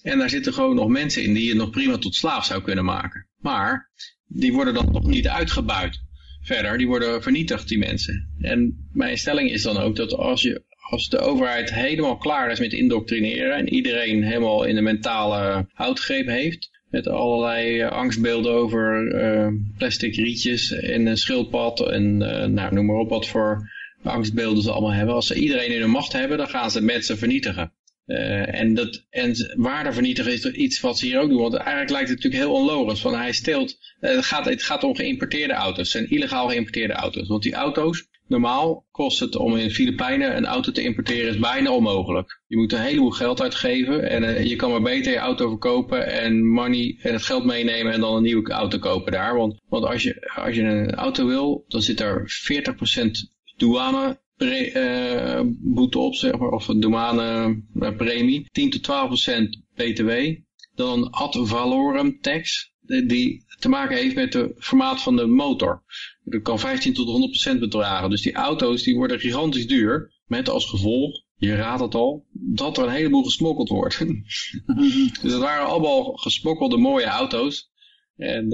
En daar zitten gewoon nog mensen in die je nog prima tot slaaf zou kunnen maken. Maar die worden dan nog niet uitgebuit. Verder, die worden vernietigd, die mensen. En mijn stelling is dan ook dat als je als de overheid helemaal klaar is met indoctrineren en iedereen helemaal in de mentale houtgreep heeft, met allerlei uh, angstbeelden over uh, plastic rietjes en een schildpad en uh, nou, noem maar op wat voor angstbeelden ze allemaal hebben. Als ze iedereen in hun macht hebben, dan gaan ze mensen vernietigen. En, dat, en waarde vernietigen is iets wat ze hier ook doen. Want eigenlijk lijkt het natuurlijk heel onlogisch. Want hij steelt, het, gaat, het gaat om geïmporteerde auto's. Het zijn illegaal geïmporteerde auto's. Want die auto's, Normaal kost het om in Filipijnen een auto te importeren is bijna onmogelijk. Je moet een heleboel geld uitgeven en uh, je kan maar beter je auto verkopen en money en het geld meenemen en dan een nieuwe auto kopen daar. Want, want als, je, als je een auto wil, dan zit er 40% douane uh, boete op, zeg maar, of douane uh, premie. 10 tot 12% btw. Dan ad valorem tax, die te maken heeft met de formaat van de motor. Dat kan 15 tot 100% bedragen. Dus die auto's die worden gigantisch duur. Met als gevolg, je raadt het al, dat er een heleboel gesmokkeld wordt. dus het waren allemaal gesmokkelde mooie auto's. En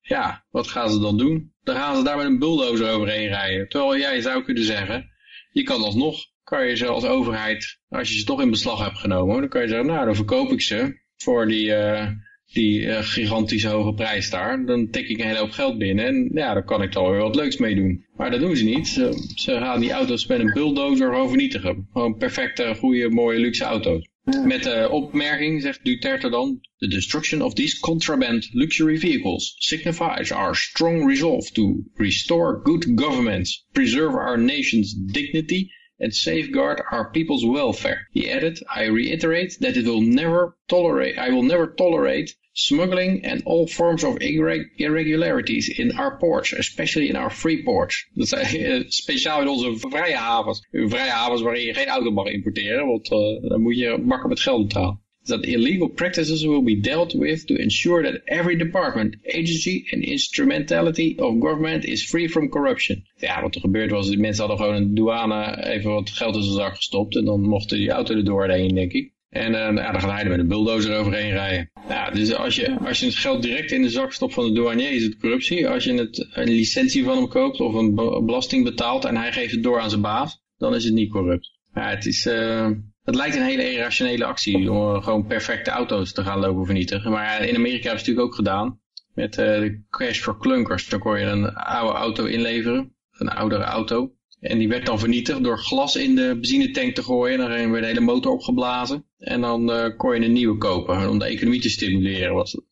ja, wat gaan ze dan doen? Dan gaan ze daar met een bulldozer overheen rijden. Terwijl jij zou kunnen zeggen, je kan alsnog, kan je ze als overheid, als je ze toch in beslag hebt genomen, dan kan je zeggen, nou dan verkoop ik ze voor die... Uh, die uh, gigantische hoge prijs daar, dan tik ik een hele hoop geld binnen en ja, dan kan ik er weer wat leuks mee doen. Maar dat doen ze niet. Ze, ze gaan die auto's met een bulldozer gewoon vernietigen. Gewoon perfecte, goede, mooie, luxe auto's. Met de opmerking, zegt Duterte dan, The destruction of these contraband luxury vehicles signifies our strong resolve to restore good governments, preserve our nation's dignity and safeguard our people's welfare. He added, I reiterate that it will never tolerate, I will never tolerate smuggling and all forms of irregularities in our ports, especially in our free ports. Dat zijn speciaal in onze vrije havens. Vrije havens waarin je geen auto mag importeren, want uh, dan moet je makkelijk met geld betalen. That illegal practices will be dealt with to ensure that every department, agency and instrumentality of government is free from corruption. Ja, wat er gebeurd was, die mensen hadden gewoon een douane even wat geld in zijn zak gestopt en dan mochten die auto er doorheen, denk ik. En uh, ja, dan gaat hij er met een bulldozer overheen rijden. Dus als je, als je het geld direct in de zak stopt van de douanier is het corruptie. Als je het, een licentie van hem koopt of een belasting betaalt en hij geeft het door aan zijn baas, dan is het niet corrupt. Het is... Uh, het lijkt een hele irrationele actie om gewoon perfecte auto's te gaan lopen vernietigen. Maar in Amerika hebben ze natuurlijk ook gedaan. Met uh, de Crash for Clunkers. Dan kon je een oude auto inleveren. Een oudere auto. En die werd dan vernietigd door glas in de benzinetank te gooien. Dan werd de hele motor opgeblazen. En dan uh, kon je een nieuwe kopen. Om de economie te stimuleren was het.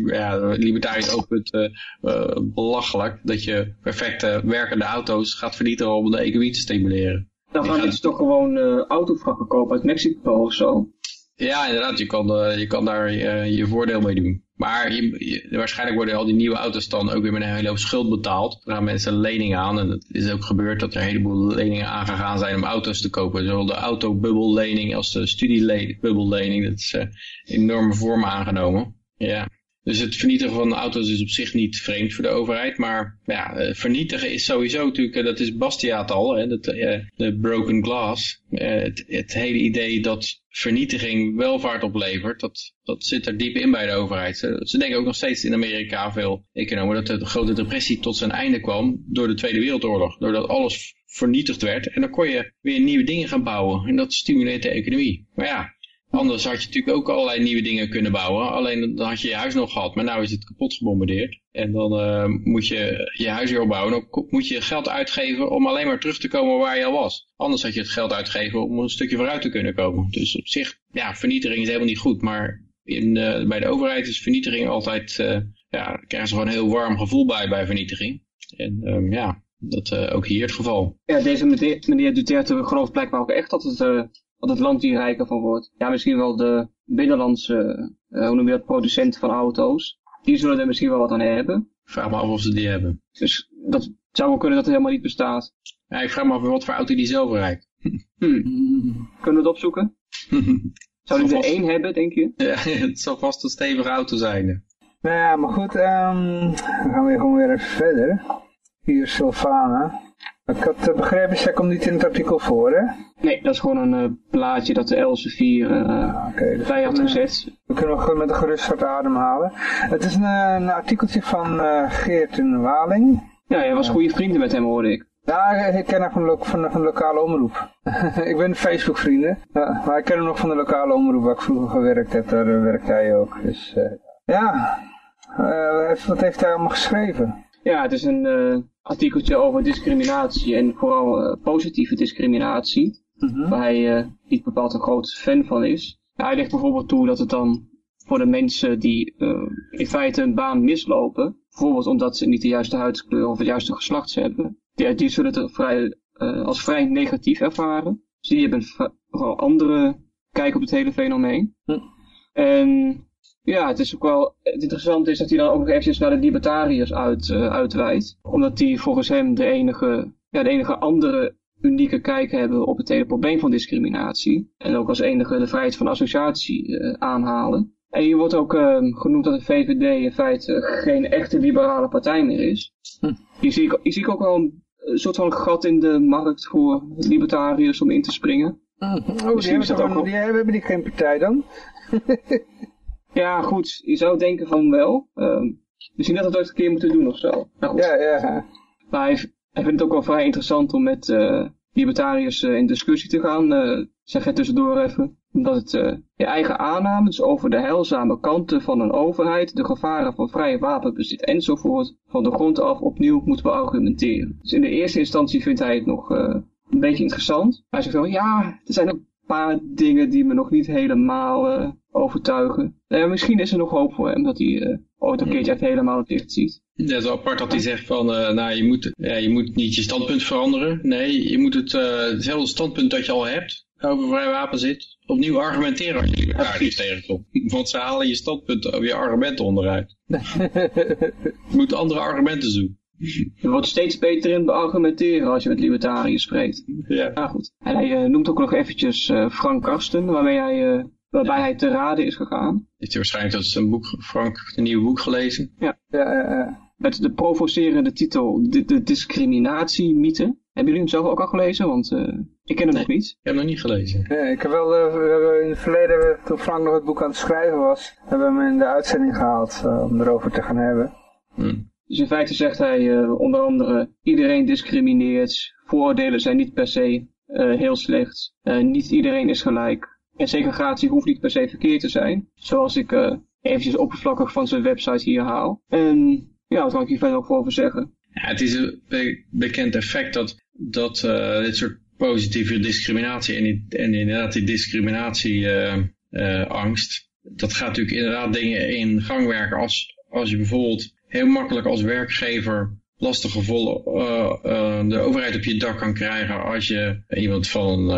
ja, libertarisch oogpunt uh, uh, belachelijk. Dat je perfecte werkende auto's gaat vernietigen om de economie te stimuleren. Dan gaan mensen toch gewoon autovrakken kopen uit Mexico of zo. Ja, inderdaad. Je kan, je kan daar je voordeel mee doen. Maar je, waarschijnlijk worden al die nieuwe auto's dan ook weer met een hele hoop schuld betaald. Dan gaan mensen leningen aan. En het is ook gebeurd dat er een heleboel leningen aangegaan zijn om auto's te kopen. Zowel de autobubbellening als de studiebubbellening. Dat is uh, enorme vorm aangenomen. Ja. Dus het vernietigen van auto's is op zich niet vreemd voor de overheid. Maar ja, eh, vernietigen is sowieso natuurlijk, eh, dat is Bastiaat al, hè, dat, uh, de broken glass. Het, het, hele idee dat vernietiging welvaart oplevert, dat, dat zit er diep in bij de overheid. Ze, ze denken ook nog steeds in Amerika veel economen dat de grote depressie tot zijn einde kwam door de Tweede Wereldoorlog. Doordat alles vernietigd werd en dan kon je weer nieuwe dingen gaan bouwen. En dat stimuleert de economie. Maar ja, Anders had je natuurlijk ook allerlei nieuwe dingen kunnen bouwen. Alleen dan had je je huis nog gehad. Maar nu is het kapot gebombardeerd. En dan uh, moet je je huis weer opbouwen. Dan moet je geld uitgeven om alleen maar terug te komen waar je al was. Anders had je het geld uitgegeven om een stukje vooruit te kunnen komen. Dus op zich, ja, vernietiging is helemaal niet goed. Maar in, uh, bij de overheid is vernietiging altijd... Uh, ja, krijgen ze gewoon een heel warm gevoel bij, bij vernietiging. En um, ja, Dat ook hier het geval. Ja, deze meneer, meneer Duterte gelooft blijkbaar ook echt dat het, dat het land hier rijker van wordt. Ja, misschien wel de binnenlandse, uh, hoe noem je dat, producenten van auto's. Die zullen er misschien wel wat aan hebben. vraag me af of ze die hebben. Dus dat zou wel kunnen dat het helemaal niet bestaat. Ja, ik vraag me af wat voor auto die zelf rijdt. Hmm. Kunnen we het opzoeken? Zou die er één hebben, denk je? Ja, het zal vast een stevige auto zijn. Nou ja, maar goed, um, dan gaan we gewoon weer even verder. Hier Sylvana. Ik had uh, begrepen, zij komt niet in het artikel voor, hè? Nee, dat is gewoon een uh, plaatje dat de Elsevier uh, ah, okay, dus bij had gezet. We kunnen nog met een gerust hart ademhalen. Het is een, een artikeltje van Geert in Waling. Ja, jij was goede vrienden met hem, hoorde ik. Ja, ik ken hem van, lo van, van de lokale omroep. ik ben Facebook vrienden, ja, maar ik ken hem nog van de lokale omroep waar ik vroeger gewerkt heb. Daar werkt hij ook. Dus ja, wat heeft hij allemaal geschreven? Ja, het is een uh, artikeltje over discriminatie en vooral uh, positieve discriminatie. Mm Waar hij uh, niet bepaald een groot fan van is. Ja, hij legt bijvoorbeeld toe dat het dan voor de mensen die in feite een baan mislopen, bijvoorbeeld omdat ze niet de juiste huidskleur of het juiste geslacht hebben, die, die zullen het vrij, als vrij negatief ervaren. Dus die hebben vooral andere kijk op het hele fenomeen. En ja, het is ook wel, het interessante is dat hij dan ook nog eventjes naar de libertariërs uit, uh, uitwijdt. Omdat die volgens hem de enige, ja, de enige andere unieke kijk hebben op het hele probleem van discriminatie. En ook als enige de vrijheid van associatie uh, aanhalen. En hier wordt ook uh, genoemd dat de VVD in feite geen echte liberale partij meer is. Hm. Hier, zie ik, hier zie ik ook wel een, soort van gat in de markt voor libertariërs om in te springen. Hm. Oh, die hebben, ook die, hebben die geen partij dan? Ja, goed. Je zou denken van wel. Um, misschien dat we het ooit een keer moeten doen of zo. Nou. Ja, ja. Maar hij, hij vindt het ook wel vrij interessant om met uh, libertariërs uh, in discussie te gaan. Uh, zeg het tussendoor even. Omdat het je eigen aannames over de heilzame kanten van een overheid, de gevaren van vrije wapenbezit enzovoort, van de grond af opnieuw moeten beargumenteren. Dus in de eerste instantie vindt hij het nog een beetje interessant. Hij zegt wel, ja, er zijn ook een paar dingen die me nog niet helemaal overtuigen. Uh, misschien is er nog hoop voor hem dat hij uh, ooit een keertje echt helemaal het licht ziet. Ja, het is wel apart dat hij zegt van, uh, nou je moet, ja, je moet niet je standpunt veranderen. Nee, je moet het, hetzelfde standpunt dat je al hebt over vrij wapenzit, opnieuw argumenteren als je libertariërs ja, tegenkomt. Want ze halen je standpunt over je argumenten onderuit. je moet andere argumenten zoeken. Je wordt steeds beter in beargumenteren als je met libertariërs spreekt. Ja. Nou goed. En hij noemt ook nog eventjes Frank Karsten, waarmee hij waarbij hij te raden is gegaan. Heeft hij waarschijnlijk dat zijn boek, Frank, een nieuw boek gelezen? Ja. ja, ja, Met de provocerende titel De, de discriminatiemythe. Hebben jullie hem zelf ook al gelezen? Want uh, ik ken hem nog niet. Ik heb hem nog niet gelezen. Nee, ik heb wel, uh, we hebben in het verleden, toen Frank nog het boek aan het schrijven was, hebben we hem in de uitzending gehaald uh, om erover te gaan hebben. Hmm. Dus in feite zegt hij onder andere, iedereen discrimineert, vooroordelen zijn niet per se heel slecht, niet iedereen is gelijk, en segregatie hoeft niet per se verkeerd te zijn. Zoals ik uh, eventjes oppervlakkig van zijn website hier haal. En ja, wat kan ik hier verder nog over zeggen? Ja, het is een bekend effect dat, dat uh, dit soort positieve discriminatie en, en inderdaad die discriminatieangst, uh, dat gaat natuurlijk inderdaad dingen in gang werken als, als je bijvoorbeeld heel makkelijk als werkgever lastige gevolgen de overheid op je dak kan krijgen als je iemand van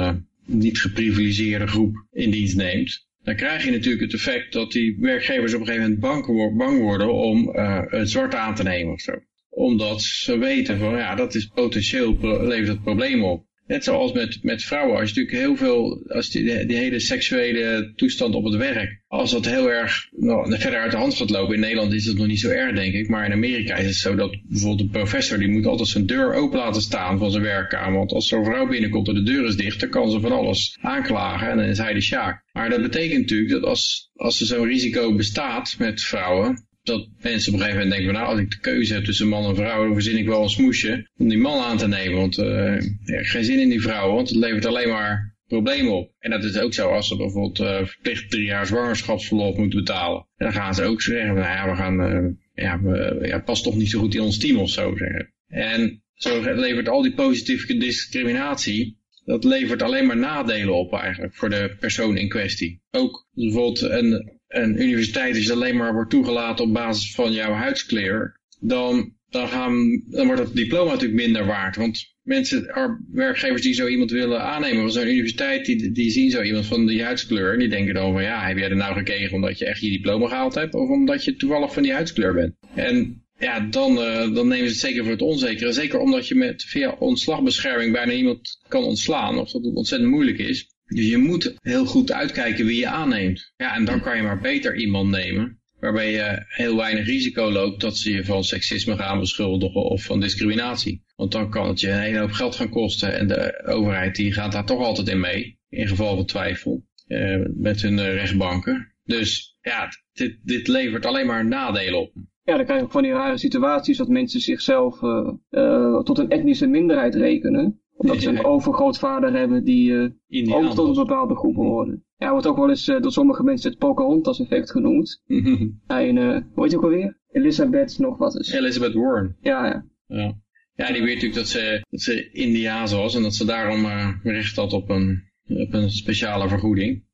niet geprivilegeerde groep in dienst neemt, dan krijg je natuurlijk het effect dat die werkgevers op een gegeven moment bang worden om uh, het zwart aan te nemen of zo. Omdat ze weten van ja, dat is potentieel levert het probleem op. Net zoals met, met vrouwen, als je natuurlijk heel veel, als die, die hele seksuele toestand op het werk, als dat heel erg nou, verder uit de hand gaat lopen, in Nederland is dat nog niet zo erg denk ik, maar in Amerika is het zo dat bijvoorbeeld een professor, die moet altijd zijn deur open laten staan van zijn werkkamer, want als zo'n vrouw binnenkomt en de deur is dicht, dan kan ze van alles aanklagen en dan is hij de sjaak. Maar dat betekent natuurlijk dat als, als er zo'n risico bestaat met vrouwen, dat mensen op een gegeven moment denken, van, nou, als ik de keuze heb tussen man en vrouw, dan verzin ik wel een smoesje om die man aan te nemen. Want uh, geen zin in die vrouw, want het levert alleen maar problemen op. En dat is ook zo als ze bijvoorbeeld uh, verplicht drie jaar zwangerschapsverlof moeten betalen. En dan gaan ze ook zeggen, nou ja, we gaan, uh, ja, we, ja, past toch niet zo goed in ons team of zo zeggen. En zo levert al die positieve discriminatie, dat levert alleen maar nadelen op eigenlijk voor de persoon in kwestie. Ook bijvoorbeeld een, een universiteit is alleen maar wordt toegelaten op basis van jouw huidskleur, dan dan, gaan, dan wordt dat diploma natuurlijk minder waard. Want mensen, werkgevers die zo iemand willen aannemen van zo'n universiteit, die, die zien zo iemand van die huidskleur. En die denken dan van ja, heb jij er nou gekregen omdat je echt je diploma gehaald hebt? Of omdat je toevallig van die huidskleur bent? En ja, dan, uh, dan nemen ze het zeker voor het onzekere. Zeker omdat je met via ontslagbescherming bijna iemand kan ontslaan. Of dat het ontzettend moeilijk is. Dus je moet heel goed uitkijken wie je aanneemt. Ja, en dan kan je maar beter iemand nemen waarbij je heel weinig risico loopt dat ze je van seksisme gaan beschuldigen of van discriminatie. Want dan kan het je een hele hoop geld gaan kosten en de overheid die gaat daar toch altijd in mee, in geval van twijfel, eh, met hun eh, rechtbanken. Dus ja, dit, dit levert alleen maar nadelen op. Ja, dan krijg je ook van die rare situaties dat mensen zichzelf uh, uh, tot een etnische minderheid rekenen omdat ze een overgrootvader hebben die uh, ook tot een bepaalde groep horen. Ja, wordt ook wel eens uh, door sommige mensen het Pocahontas effect genoemd. en, uh, hoe heet je ook alweer? Elizabeth nog wat is. Elizabeth Warren. Ja, ja. Ja, ja die weet natuurlijk dat ze, dat ze Indiaas was en dat ze daarom recht had op een, op een speciale vergoeding.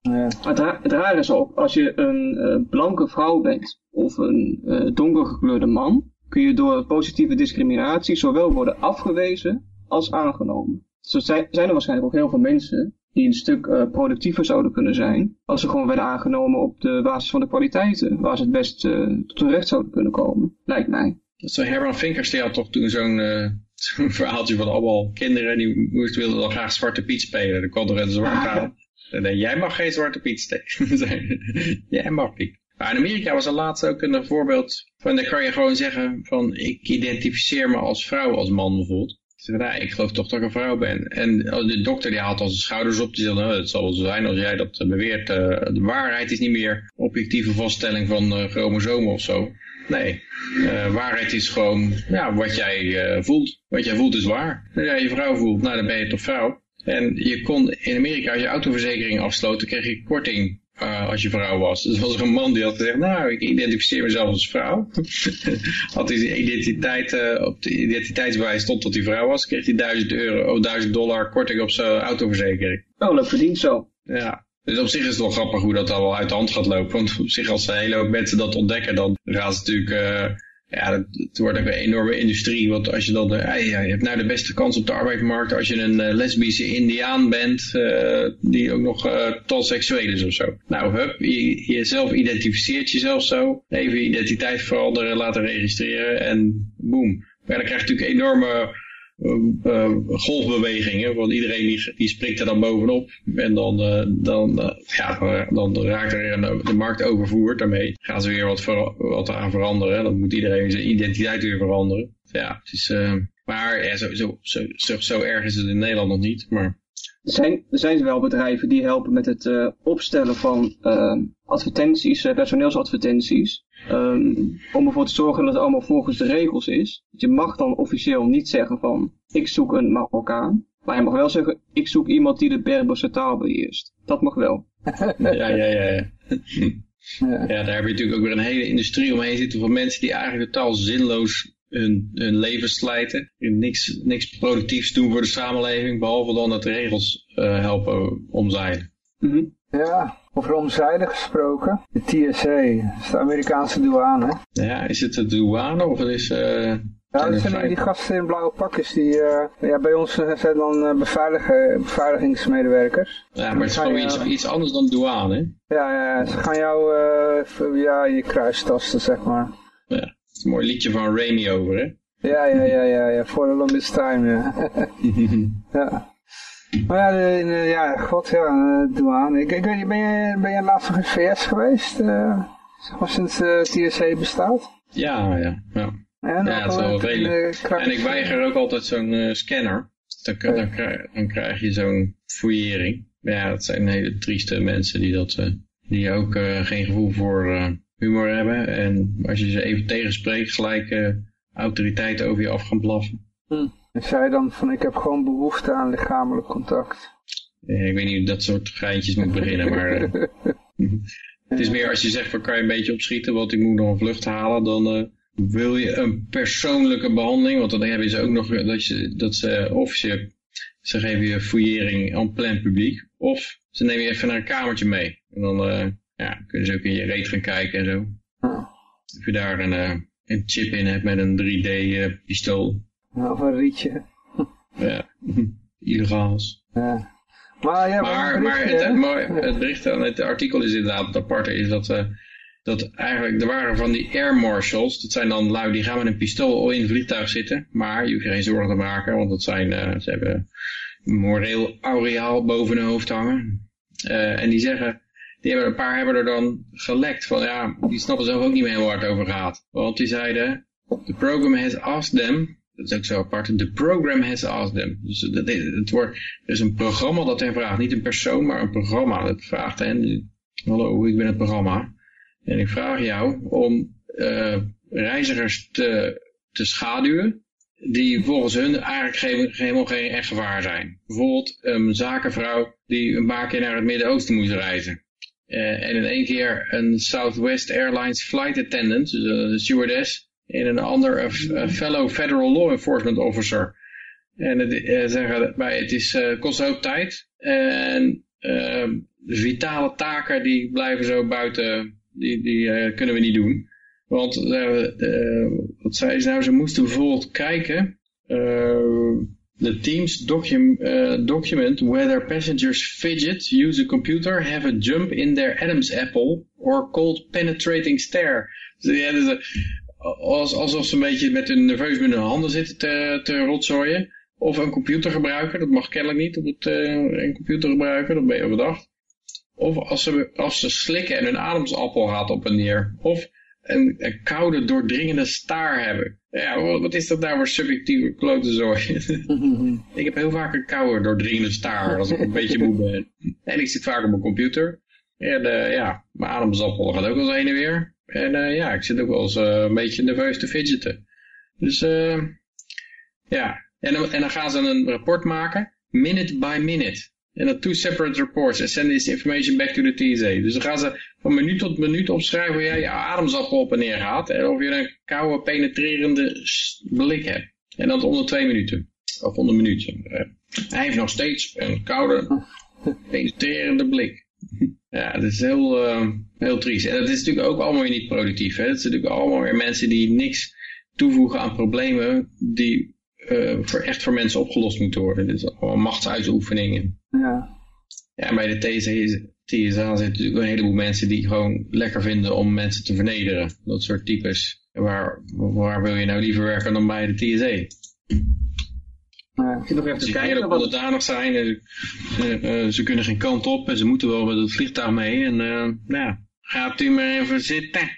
Ja. Het, ra het raar is ook, als je een blanke vrouw bent of een donkergekleurde man, kun je door positieve discriminatie zowel worden afgewezen als aangenomen. Zo zijn er waarschijnlijk ook heel veel mensen die een stuk uh, productiever zouden kunnen zijn als ze gewoon werden aangenomen op de basis van de kwaliteiten, waar ze het best uh, tot recht zouden kunnen komen, lijkt mij. Dat zo Herman Vinkers, die had toch toen zo'n uh, zo verhaaltje van allemaal kinderen die wilden dan graag Zwarte Piet spelen. Dan kwam er een zwart aan. Nee, jij mag geen Zwarte Piet steken. jij mag niet. Maar in Amerika was er laatst ook een voorbeeld van, dan kan je gewoon zeggen van ik identificeer me als vrouw als man bijvoorbeeld ik geloof toch dat ik een vrouw ben. En oh, de dokter die haalt al zijn schouders op. Die zegt, nou, het zal wel zo zijn als jij dat eh, beweert. Uh, de waarheid is niet meer objectieve vaststelling van uh, chromosomen of zo. Nee, waarheid is gewoon ja, wat jij voelt. Wat jij voelt is waar. Als jij je vrouw voelt, nou dan ben je toch vrouw. En je kon in Amerika, als je autoverzekering afsloot, dan kreeg je korting uh, als je vrouw was. Dus was er een man die had gezegd, nou, ik identificeer mezelf als vrouw. had hij identiteit, uh, op de identiteitsbewijs stond dat hij vrouw was, kreeg hij 1000 euro, oh, 1000 dollar korting op zijn autoverzekering. Oh, dat verdient zo. Ja. Dus op zich is het wel grappig hoe dat al uit de hand gaat lopen. Want op zich als een hele hoop mensen dat ontdekken, dan gaan ze natuurlijk... Uh, ja, het wordt een enorme industrie. Want als je dan, uh, ja, je hebt nou de beste kans op de arbeidsmarkt als je een uh, lesbische indiaan bent, uh, die ook nog uh, is of zo. Nou, hup, je, jezelf identificeert jezelf zo, even identiteit veranderen, laten registreren en boom. Maar dan krijg je natuurlijk enorme uh, golfbewegingen, want iedereen die, die springt er dan bovenop en dan, uh, dan, ja, dan raakt er de markt overvoerd, daarmee gaan ze weer wat, wat aan veranderen, dan moet iedereen zijn identiteit weer veranderen. Ja, het is, maar zo, zo, zo, zo, erg is het in Nederland nog niet, maar er zijn, er zijn wel bedrijven die helpen met het opstellen van advertenties, personeelsadvertenties. Um, om ervoor te zorgen dat het allemaal volgens de regels is. Je mag dan officieel niet zeggen van ik zoek een Marokkaan. Maar je mag wel zeggen ik zoek iemand die de Berberse taal beheerst. Dat mag wel. ja, ja, ja. ja. Ja. ja, daar heb je natuurlijk ook weer een hele industrie omheen zitten van mensen die eigenlijk totaal zinloos hun, hun leven slijten. Niks, niks productiefs doen voor de samenleving, behalve dan dat de regels uh, helpen omzeilen. Mm -hmm. Ja, over omzeilen gesproken. De TSA, is de Amerikaanse douane. Ja, is het de douane of is... Uh, ja, dat zijn die gasten in blauwe pakjes die uh, ja, bij ons zijn dan beveiligingsmedewerkers. Ja, maar het is gewoon iets, iets anders dan douane. Ja, ja, ze gaan jou ja, je kruistasten, zeg maar. Ja is een mooi liedje van Rainy over, hè? Ja, ja, ja, ja, ja. For the longest time, ja. ja. Maar ja, de, ja, god, ja, uh, douane. Ik, ik weet niet, ben je, ben je laatst nog in VS geweest? Uh, zeg maar sinds de uh, TSA bestaat? Ja, ja, ja. En, ja, het is wel redelijk. En ik weiger ook altijd zo'n uh, scanner. Dan, dan, dan, krijg, dan krijg je zo'n fouillering. Ja, dat zijn hele trieste mensen die dat, uh, die ook uh, geen gevoel voor humor hebben. En als je ze even tegenspreekt, gelijk uh, autoriteiten over je af gaan blaffen. Hm. En zei dan van ik heb gewoon behoefte aan lichamelijk contact. ik weet niet hoe dat soort geintjes moet beginnen, maar... Uh, het is meer als je zegt van kan je een beetje opschieten, want ik moet nog een vlucht halen, dan... Uh, wil je een persoonlijke behandeling, want dan hebben ze ook nog dat, je, dat ze, of je, ze geven je fouillering aan plein publiek, of ze nemen je even naar een kamertje mee. En dan ja, kunnen ze ook in je reet gaan kijken en zo. Of je daar een, uh, een chip in hebt met een 3D pistool. Of een rietje. Ja, illegaals. Ja. Maar, ja, maar, maar het, het, het, bericht aan het artikel is inderdaad het aparte is dat, uh, dat eigenlijk er waren van die air marshals, dat zijn dan lui die gaan met een pistool in het vliegtuig zitten, maar je hoeft je geen zorgen te maken, want dat zijn, uh, ze hebben moreel aureaal boven hun hoofd hangen. Uh, en die zeggen, die hebben, een paar hebben er dan gelekt van ja, die snappen zelf ook niet meer waar het over gaat. Want die zeiden, the program has asked them dat is ook zo apart. The program has asked them. Dus het, wordt, is een programma dat hen vraagt. Niet een persoon, maar een programma. Dat vraagt hen. Hallo, ik ben het programma. En ik vraag jou om uh, reizigers te, te schaduwen. Die volgens hun eigenlijk geen, helemaal geen echt gevaar zijn. Bijvoorbeeld een zakenvrouw die een paar keer naar het Midden-Oosten moest reizen. Uh, en in één keer een Southwest Airlines flight attendant, dus een stewardess, in een ander fellow federal law enforcement officer. En het, uh, zeggen bij, het is, kost hoop tijd. En uh, vitale taken die blijven zo buiten, die, die kunnen we niet doen. Want wat zei ze nou, ze moesten bijvoorbeeld kijken, the teams docu document whether passengers fidget, use a computer, have a jump in their Adam's apple, or cold penetrating stare. Dus, alsof ze een beetje met hun nerveus met hun handen zitten te, te rotzooien. Of een computer gebruiken, dat mag kennelijk niet op het, uh, een computer gebruiken, dat ben je overdag. Of als ze, als ze slikken en hun ademsappel gaat op en neer. Of een, een koude, doordringende staar hebben. Ja, wat is dat nou voor subjectieve klote zooi? ik heb heel vaak een koude, doordringende staar als ik een beetje moe ben. En ik zit vaak op mijn computer. En uh, ja, mijn ademsappel gaat ook wel eens heen en weer. En uh, ja, ik zit ook wel eens uh, een beetje nerveus te fidgeten. Dus uh, ja, en dan, en dan gaan ze een rapport maken, minute by minute. En dan two separate reports and send this information back to the TSA. Dus dan gaan ze van minuut tot minuut opschrijven hoe jij je ademsappel op en neer gaat. En of je een koude, penetrerende blik hebt. En dat onder twee minuten. Of onder een minuut. Hij heeft nog steeds een koude, penetrerende blik. Ja, dat is heel, uh, heel triest. En dat is natuurlijk ook allemaal weer niet productief. Hè? Het zijn natuurlijk allemaal weer mensen die niks toevoegen aan problemen die uh, voor echt voor mensen opgelost moeten worden. Is allemaal machtsuitoefeningen. Ja. Ja, en bij de TSA, TSA zitten natuurlijk een heleboel mensen die gewoon lekker vinden om mensen te vernederen. Dat soort types. Waar, waar wil je nou liever werken dan bij de TSA? Ja. Ik nog even te kijken. Wat... onderdanig zijn. En, uh, uh, ze kunnen geen kant op en ze moeten wel met het vliegtuig mee. En uh, nou, gaat u maar even zitten.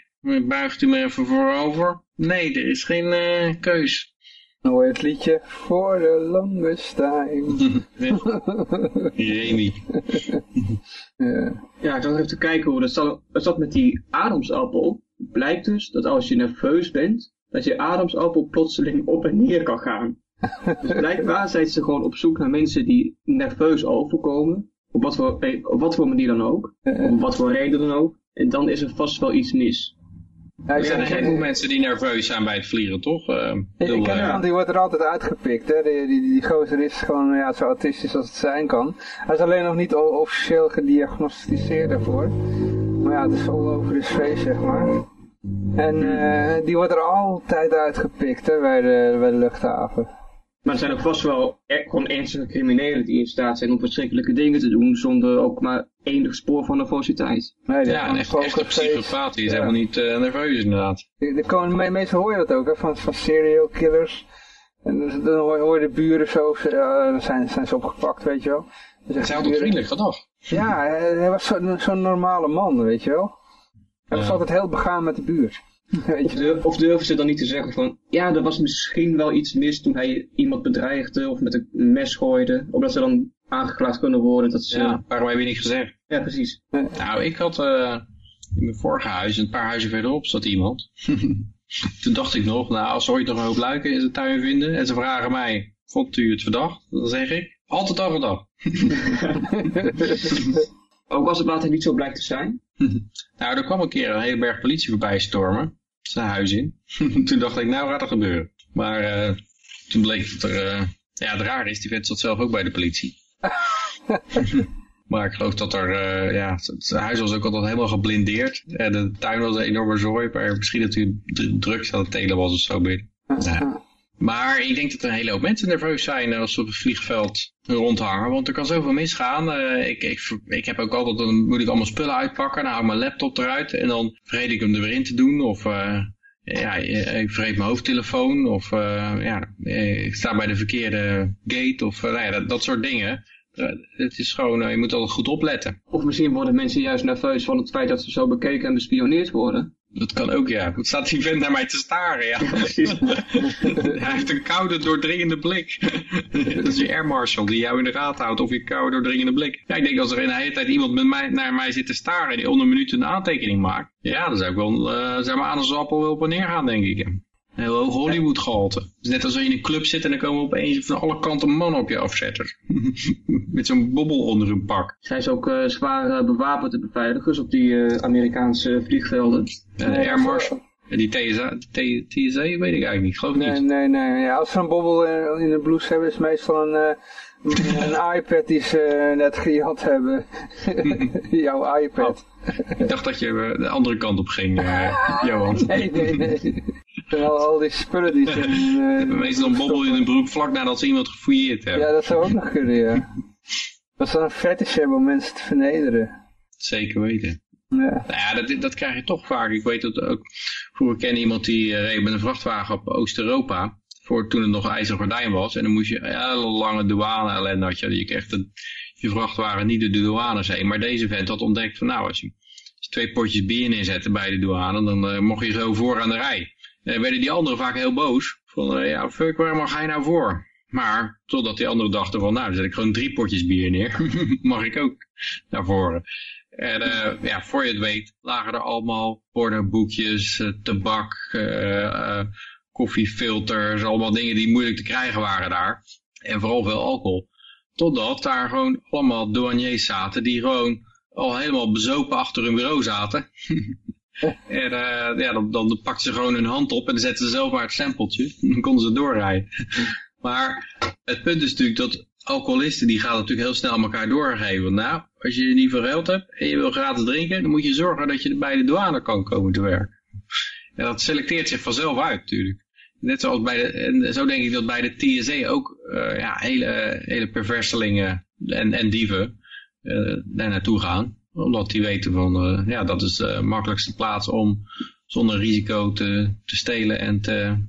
Buigt u maar even voorover. Nee, er is geen keus. Nou het liedje voor de longest time. Remy. ja. ja, ik zat even te kijken hoe dat zat, dat zat met die ademsappel. Het blijkt dus dat als je nerveus bent, dat je ademsappel plotseling op en neer kan gaan. Dus blijkbaar zijn ze gewoon op zoek naar mensen die nerveus overkomen. Op wat voor, op wat voor manier dan ook. Op wat voor reden dan ook. En dan is er vast wel iets mis. Ja, er zijn heleboel mensen die nerveus zijn bij het vliegen, toch? Uh, ik ken iemand die wordt er altijd uitgepikt. Hè? Die, die, die gozer is gewoon ja, zo autistisch als het zijn kan. Hij is alleen nog niet officieel gediagnosticeerd daarvoor. Maar ja, het is all over his face, zeg maar. En uh, die wordt er altijd uitgepikt hè, bij, de, bij de luchthaven. Maar er zijn ook vast wel gewoon ernstige criminelen die in staat zijn om verschrikkelijke dingen te doen zonder ook maar enig spoor van nervositeit. Nee, ja, een echt, echte psychopaat die is ja. helemaal niet uh, nerveus inderdaad. Er komen, meestal hoor je dat ook, hè, van, van serial killers. En dan hoor je de buren zo, uh, dan zijn, zijn ze opgepakt, weet je wel. Dus hij had toch vriendelijk gedacht? Ja, hij was zo'n zo normale man, weet je wel. Hij was altijd heel begaan met de buurt. Of, durf, of, durven ze dan niet te zeggen van, ja, er was misschien wel iets mis toen hij iemand bedreigde of met een mes gooide, omdat ze dan aangeklaagd kunnen worden. Dat ze... Ja, waarom heb je niet gezegd? Ja, precies. Nou, ik had uh, in mijn vorige huis, een paar huizen verderop, zat iemand. toen dacht ik nog, nou, als ze ooit nog een hoop luiken in zijn tuin vinden en ze vragen mij, vond u het verdacht? Dan zeg ik, altijd al verdacht. Ook als het later niet zo blijkt te zijn? nou, er kwam een keer een hele berg politie voorbij stormen. Zijn huis in. toen dacht ik, nou gaat er gebeuren. Maar uh, toen bleek dat er... Uh, ja, het raar is, die vent zat zelf ook bij de politie. Maar ik geloof dat er, uh, ja, het huis was ook altijd helemaal geblindeerd. En de tuin was een enorme zooi, maar misschien dat u drugs aan het telen was of zo binnen. Ja. Maar ik denk dat een hele hoop mensen nerveus zijn als ze op het vliegveld rondhangen. Want er kan zoveel misgaan. Uh, ik, ik, ik heb ook altijd, dan moet ik allemaal spullen uitpakken. Dan hou ik mijn laptop eruit en dan vergeet ik hem er weer in te doen. Of uh, ja, ik vergeet mijn hoofdtelefoon. Of ja, ik sta bij de verkeerde gate. Of nou ja, dat, dat soort dingen. het is gewoon, je moet altijd goed opletten. Of misschien worden mensen juist nerveus van het feit dat ze zo bekeken en bespioneerd worden. Dat kan ook, ja. Wat staat die vent naar mij te staren, ja. Hij heeft een koude, doordringende blik. dat is je air marshal die jou in de raad houdt of je koude, doordringende blik. Ja, ik denk als er in de hele tijd iemand met mij, naar mij zit te staren en die onder een minuut een aantekening maakt. Ja, dan zou ik wel, uh, zeg maar, aan de zappel wel op en neer gaan, denk ik. Heel hoog Hollywood gehalte. Dus net als je in een club zit en dan komen opeens van alle kanten mannen op je afzetten. Met zo'n bobbel onder hun pak. Zijn ze ook uh, zwaar uh, bewapend, de beveiligers, op die uh, Amerikaanse vliegvelden? Uh, Air Marshal. Die TSA, TSA weet ik eigenlijk niet, geloof nee, niet. Nee, nee, ja, als ze een bobbel in, in de blouse hebben, is het meestal een, een iPad die ze net gejat hebben. Jouw iPad. Oh. Ik dacht dat je de andere kant op ging, Johan. nee, nee, nee. Al, al die spullen die ze... Uh, Meestal een bobbel in een broek vlak nadat ze iemand gefouilleerd hebben. Ja, dat zou ook nog kunnen, ja. Dat is dan een fetish hebben om mensen te vernederen. Zeker weten. Ja. Nou ja, dat, dat krijg je toch vaak. Ik weet dat ook... Vroeger ken iemand die uh, reed met een vrachtwagen op Oost-Europa. Voor toen het nog ijzeren gordijn was. En dan moest je hele lange douane ellende had je. Je kreeg de, je vrachtwagen niet de douane heen. Maar deze vent had ontdekt van nou, als je, als je twee potjes bier neerzette bij de douane, dan uh, mocht je zo voor aan de rij. En werden die anderen vaak heel boos. Van, uh, ja, fuck, waar ga je nou voor? Maar, totdat die anderen dachten van, nou, zet ik gewoon drie potjes bier neer. Mag ik ook naar voren. En uh, ja, voor je het weet, lagen er allemaal pornoboekjes, tabak, koffiefilters, allemaal dingen die moeilijk te krijgen waren daar. En vooral veel alcohol. Totdat daar gewoon allemaal douaniers zaten die gewoon al helemaal bezopen achter hun bureau zaten. En uh, ja, dan, dan pakten ze gewoon hun hand op en zetten ze zelf maar het stempeltje. Dan konden ze doorrijden. Maar het punt is natuurlijk dat alcoholisten die gaan natuurlijk heel snel elkaar doorgeven. Nou, als je niet veel geld hebt en je wil gratis drinken, dan moet je zorgen dat je bij de douane kan komen te werken. En dat selecteert zich vanzelf uit natuurlijk. Net zoals bij de, en zo denk ik dat bij de TSA ook uh, ja, hele, hele perverselingen en, en dieven uh, daar naartoe gaan omdat die weten van, uh, ja, dat is de makkelijkste plaats om zonder risico te, te stelen en te...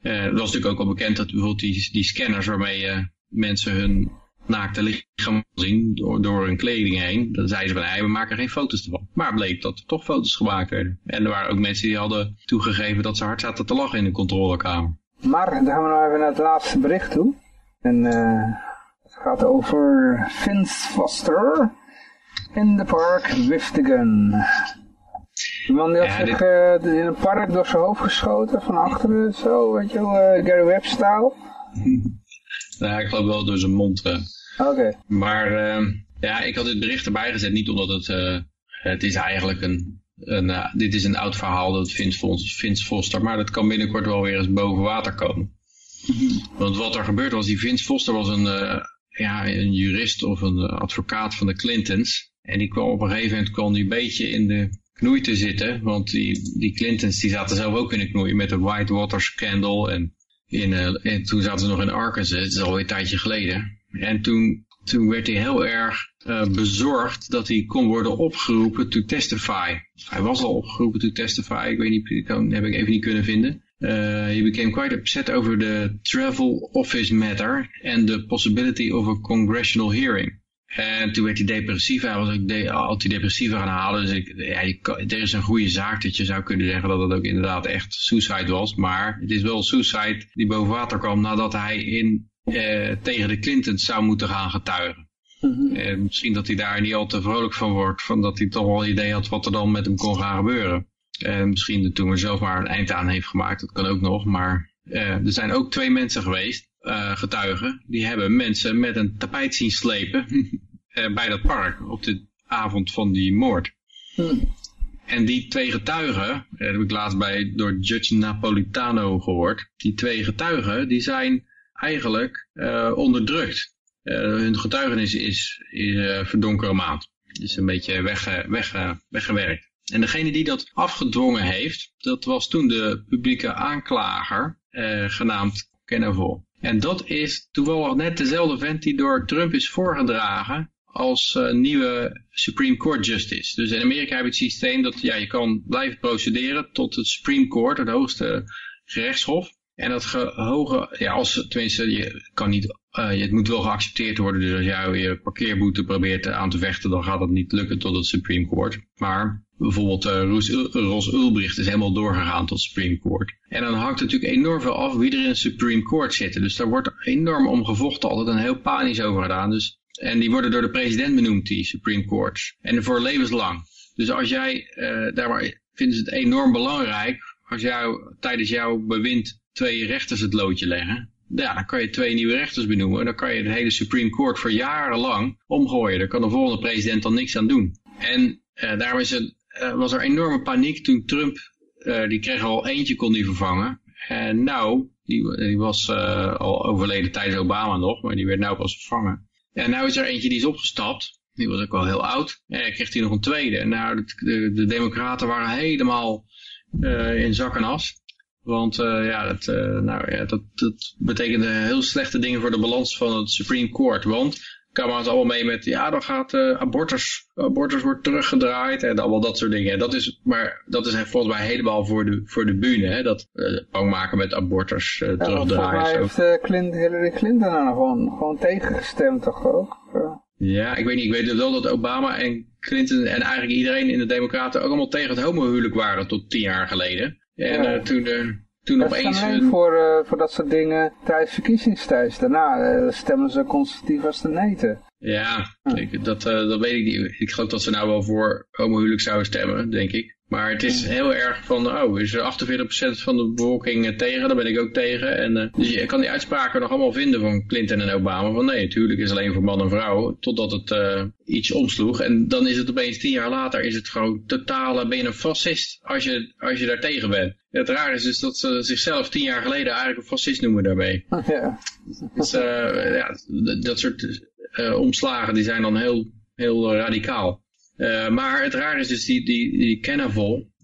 Het was natuurlijk ook al bekend dat bijvoorbeeld die, die scanners waarmee mensen hun naakte lichaam zien door, door hun kleding heen. Dan zeiden ze van, hey, we maken geen foto's ervan. Maar bleek dat er toch foto's gemaakt werden. En er waren ook mensen die hadden toegegeven dat ze hard zaten te lachen in de controlekamer. Maar dan gaan we nou even naar het laatste bericht toe. En het gaat over Vince Foster in the park gun. De man die had ja, zich dit... uh, in een park door zijn hoofd geschoten, van achteren, zo, weet je wel, uh, Gary Webb-style. nou, ik geloof wel door zijn mond. Uh. Oké. Okay. Maar uh, ja, ik had dit bericht erbij gezet, niet omdat het, het is eigenlijk een, een dit is een oud verhaal, dat Vince, Vince Foster, maar dat kan binnenkort wel weer eens boven water komen. Want wat er gebeurd was, die Vince Foster was een, ja, een jurist of een advocaat van de Clintons. En die kwam op een gegeven moment kwam die een beetje in de knoei te zitten. Want die, die Clintons die zaten zelf ook in de knoei met de Whitewater scandal. En, in, uh, en toen zaten ze nog in Arkansas, het is alweer een tijdje geleden. En toen, toen werd hij heel erg uh, bezorgd dat hij kon worden opgeroepen to testify. Hij was al opgeroepen to testify, ik weet niet, dat heb ik even niet kunnen vinden. Uh, he became quite upset over the travel office matter and the possibility of a congressional hearing. En toen werd hij depressief. Hij was ook de, antidepressiva gaan halen. Dus ik, ja, je, er is een goede zaak dat je zou kunnen zeggen dat het ook inderdaad echt suicide was. Maar het is wel suicide die boven water kwam nadat hij in, eh, tegen de Clintons zou moeten gaan getuigen. Mm -hmm. misschien dat hij daar niet al te vrolijk van wordt. Van dat hij toch wel een idee had wat er dan met hem kon gaan gebeuren. En misschien dat toen er zelf maar een eind aan heeft gemaakt. Dat kan ook nog. Maar uh, er zijn ook twee mensen geweest uh, getuigen, die hebben mensen met een tapijt zien slepen bij dat park op de avond van die moord. Hmm. En die twee getuigen, dat heb ik laatst bij, door Judge Napolitano gehoord, die twee getuigen die zijn eigenlijk uh, onderdrukt. hun getuigenis is, is verdonkere maand. Is een beetje wegge, wegge, weggewerkt. En degene die dat afgedwongen heeft, dat was toen de publieke aanklager, genaamd Kenneville. En dat is toevallig net dezelfde vent die door Trump is voorgedragen als uh, nieuwe Supreme Court Justice. Dus in Amerika heb je het systeem dat ja, je kan blijven procederen tot het Supreme Court, het hoogste gerechtshof. En dat hoge, ja, als, tenminste, je kan niet, uh, het moet wel geaccepteerd worden. Dus als jij je parkeerboete probeert aan te vechten, dan gaat dat niet lukken tot het Supreme Court. Maar bijvoorbeeld uh, Ros Ulbricht is helemaal doorgegaan tot Supreme Court. En dan hangt het natuurlijk enorm veel af wie er in het Supreme Court zitten. Dus daar wordt enorm om gevochten, altijd een heel panisch over gedaan. Dus, en die worden door de president benoemd, die Supreme Courts. En voor levenslang. Dus als jij, uh, daar vinden ze het enorm belangrijk, als jou tijdens jouw bewind twee rechters het loodje leggen. Ja, dan kan je twee nieuwe rechters benoemen. En dan kan je het hele Supreme Court voor jarenlang omgooien. Daar kan de volgende president dan niks aan doen. En uh, daarom is het, uh, was er enorme paniek toen Trump, die kreeg al eentje, kon die vervangen. En nou, die, die was al overleden tijdens Obama nog, maar die werd nou pas vervangen. En nou is er eentje die is opgestapt. Die was ook wel heel oud. En kreeg hij nog een tweede. Nou, de, de, de democraten waren helemaal in zak en as. Want uh, ja, dat, uh, nou, ja dat, dat betekende heel slechte dingen voor de balans van het Supreme Court. Want het allemaal mee met, ja, dan gaat uh, abortus, abortus wordt teruggedraaid en allemaal dat soort dingen. Dat is, maar dat is volgens mij helemaal voor de, voor de bühne, hè, dat uh, bang maken met abortus uh, terugdraaien. Ja, volgens mij heeft Clinton, Hillary Clinton dan gewoon, gewoon tegengestemd toch ook? Ja, ik weet niet, ik weet wel dat Obama en Clinton en eigenlijk iedereen in de democraten ook allemaal tegen het homohuwelijk waren tot tien jaar geleden. En ja. toen, uh, toen dat opeens... alleen voor, uh, voor dat soort dingen tijdens verkiezingstijd. Daarna stemmen ze conservatief als de neten. Ja, ik, dat, dat weet ik niet. Ik geloof dat ze nou wel voor homohuwelijk zouden stemmen, denk ik. Maar het is heel erg van, oh, is er 48% van de bevolking tegen, daar ben ik ook tegen. En, uh, dus je kan die uitspraken nog allemaal vinden van Clinton en Obama. Van nee, natuurlijk is alleen voor man en vrouw, totdat het uh, iets omsloeg. En dan is het opeens tien jaar later, is het gewoon totale, ben je een fascist als je, als je daar tegen bent. Het raar is dus dat ze zichzelf tien jaar geleden eigenlijk een fascist noemen daarmee. Ja. Dus uh, ja, dat soort omslagen die zijn dan heel, heel radicaal. Uh, maar het raar is dus die, die, die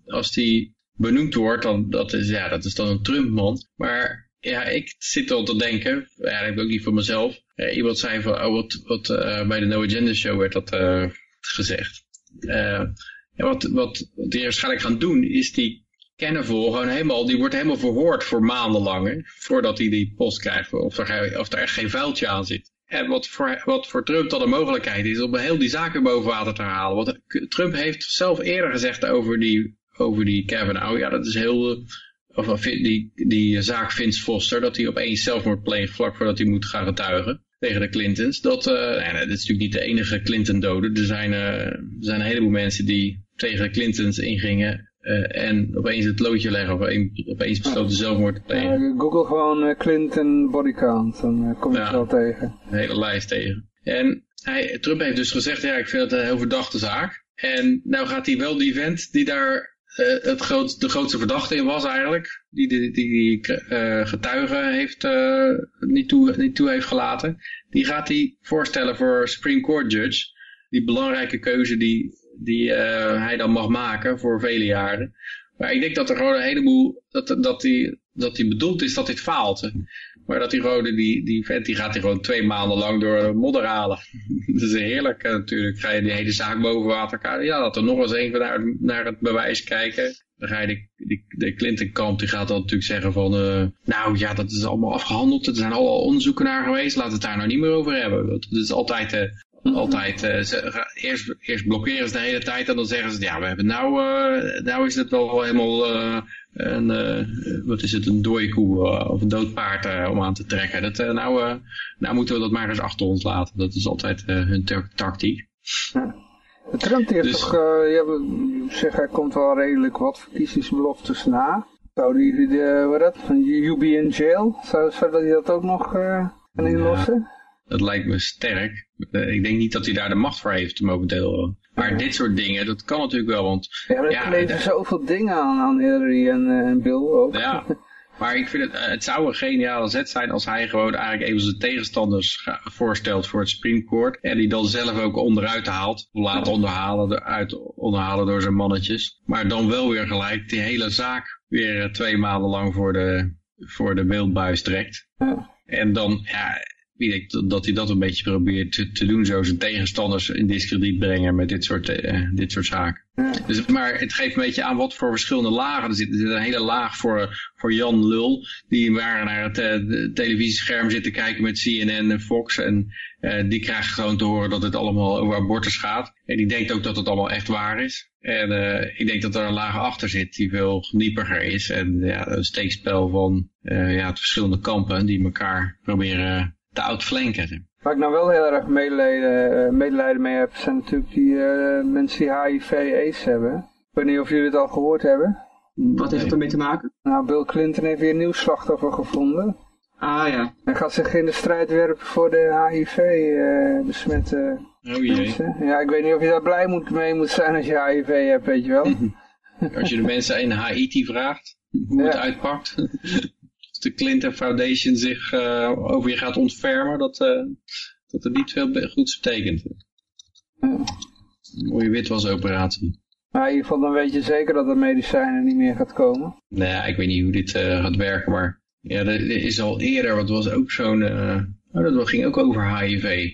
als die benoemd wordt, dan dat is, ja, dat is dan een Trump-man. Maar ja, ik zit al te denken, ik ook niet voor mezelf. Uh, iemand zei van, oh, wat, wat bij de No Agenda Show werd dat gezegd. ja, wat, wat, die waarschijnlijk gaan doen, is die Kennevol gewoon helemaal, die wordt helemaal verhoord voor maandenlang, voordat hij die post krijgt, of er, of er echt geen vuiltje aan zit. En wat voor, wat voor Trump dan de mogelijkheid is om heel die zaken boven water te halen. Want Trump heeft zelf eerder gezegd over die, over die Kavanaugh. Ja, dat is heel... Of die, die zaak Vince Foster, dat hij opeens zelfmoord pleegt vlak voordat hij moet gaan getuigen tegen de Clintons. Dat, uh, dat is natuurlijk niet de enige Clinton-doden. Er zijn, er zijn een heleboel mensen die tegen de Clintons ingingen uh, en opeens het loodje leggen of opeens besloten zelfmoord te plegen. Uh, Google gewoon uh, Clinton bodycount, dan kom je ja, het wel tegen. Een hele lijst tegen. En hij, Trump heeft dus gezegd, ja ik vind het een heel verdachte zaak. En nou gaat hij wel die vent die daar het groot, de grootste verdachte in was eigenlijk, die die, die, die getuige heeft, niet, toe, niet toe heeft gelaten, die gaat hij voorstellen voor Supreme Court Judge. Die belangrijke keuze die die uh, hij dan mag maken voor vele jaren. Maar ik denk dat er gewoon een heleboel, dat, dat, die, dat die bedoeld is dat dit faalt. Maar dat die rode, die, die vent, die gaat hij gewoon twee maanden lang door modder halen. dat is heerlijk natuurlijk. Ga je die hele zaak boven water kijken. Ja, dat er nog eens even naar, naar het bewijs kijken. Dan ga je de, de, Clinton-kamp, die gaat dan natuurlijk zeggen van... Uh, nou ja, dat is allemaal afgehandeld. Er zijn al onderzoeken naar geweest. Laten we het daar nou niet meer over hebben. Dat, is altijd... altijd, uh, ze, eerst, eerst blokkeren ze de hele tijd en dan zeggen ze, ja, we hebben nou, uh, nou is het wel helemaal uh, een, wat is het, een dooikoe of een dood paard om aan te trekken. Dat, nou, nou moeten we dat maar eens achter ons laten. Dat is altijd hun tactiek. Ja. Trump heeft dus, toch, zeg, hij komt wel redelijk wat verkiezingsbeloftes na. Zou die, de, wat dat, van you be in jail, zou, zou dat ook nog kunnen inlossen? Ja. Dat lijkt me sterk. Eh, ik denk niet dat hij daar de macht voor heeft momenteel. Maar dit soort dingen, dat kan natuurlijk wel. Want, ja, maar er ja, kleven zoveel dingen aan, aan Hillary en, uh, Bill ook. Ja. Maar ik vind het, eh, het zou een geniale zet zijn als hij gewoon eigenlijk even zijn tegenstanders voorstelt voor het Supreme Court. En die dan zelf ook onderuit haalt. Laat onderhalen, uit, onderhalen door zijn mannetjes. Maar dan wel weer gelijk die hele zaak weer eh, twee maanden lang voor de, voor de beeldbuis trekt. En dan, ja, wie denkt dat hij dat een beetje probeert te, te, doen, zo zijn tegenstanders in discrediet brengen met dit soort, uh, dit soort zaken. Dus, maar het geeft een beetje aan wat voor verschillende lagen er zitten. Er zit een hele laag voor, voor Jan Lul, die waar naar het uh, televisiescherm zit te kijken met CNN en Fox. En uh, die krijgt gewoon te horen dat het allemaal over abortus gaat. En die denkt ook dat het allemaal echt waar is. En ik denk dat er een laag achter zit die veel dieper is. En ja, een steekspel van ja, het verschillende kampen die elkaar proberen te outflanken. Waar ik nou wel heel erg medelijden, medelijden mee heb, zijn natuurlijk die uh, mensen die HIV-AIDS hebben. Ik weet niet of jullie het al gehoord hebben. Wat heeft het ermee te maken? Nou, Bill Clinton heeft weer een nieuw slachtoffer gevonden. Ah ja. Hij gaat zich in de strijd werpen voor de HIV-besmette uh, oh, mensen. Ja, ik weet niet of je daar blij moet, mee moet zijn als je HIV hebt, weet je wel. als je de mensen in Haiti vraagt, hoe het uitpakt. De Clinton Foundation zich uh, over je gaat ontfermen, dat, uh, dat het niet veel goeds betekent. Een mooie witwasoperatie. Maar in ieder geval dan weet je zeker dat er medicijnen niet meer gaat komen. Nou ja, ik weet niet hoe dit uh, gaat werken, maar ja, er, is al eerder, wat was ook zo'n, oh, dat ging ook over HIV.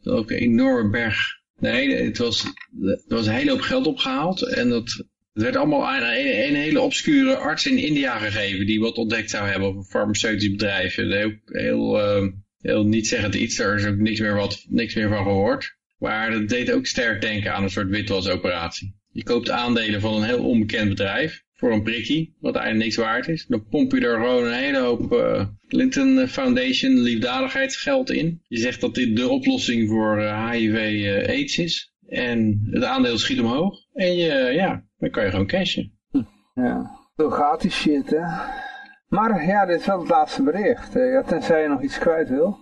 Dat was ook een enorme berg. Nee, het was, er was een hele hoop geld opgehaald en dat het werd allemaal aan een, een, hele obscure arts in India gegeven die wat ontdekt zou hebben op een farmaceutisch bedrijf. Heel, heel, uh, heel niet zeggend iets, daar is ook niks meer, wat, niks meer van gehoord. Maar dat deed ook sterk denken aan een soort witwasoperatie. Je koopt aandelen van een heel onbekend bedrijf voor een prikkie, wat eigenlijk niks waard is. Dan pomp je er gewoon een hele hoop uh, Clinton Foundation liefdadigheidsgeld in. Je zegt dat dit de oplossing voor uh, HIV uh, AIDS is. En het aandeel schiet omhoog. En je, ja, dan kan je gewoon cashen. Hm. Ja, zo gaat die shit, hè. Maar ja, dit is wel het laatste bericht. Ja, tenzij je nog iets kwijt wil.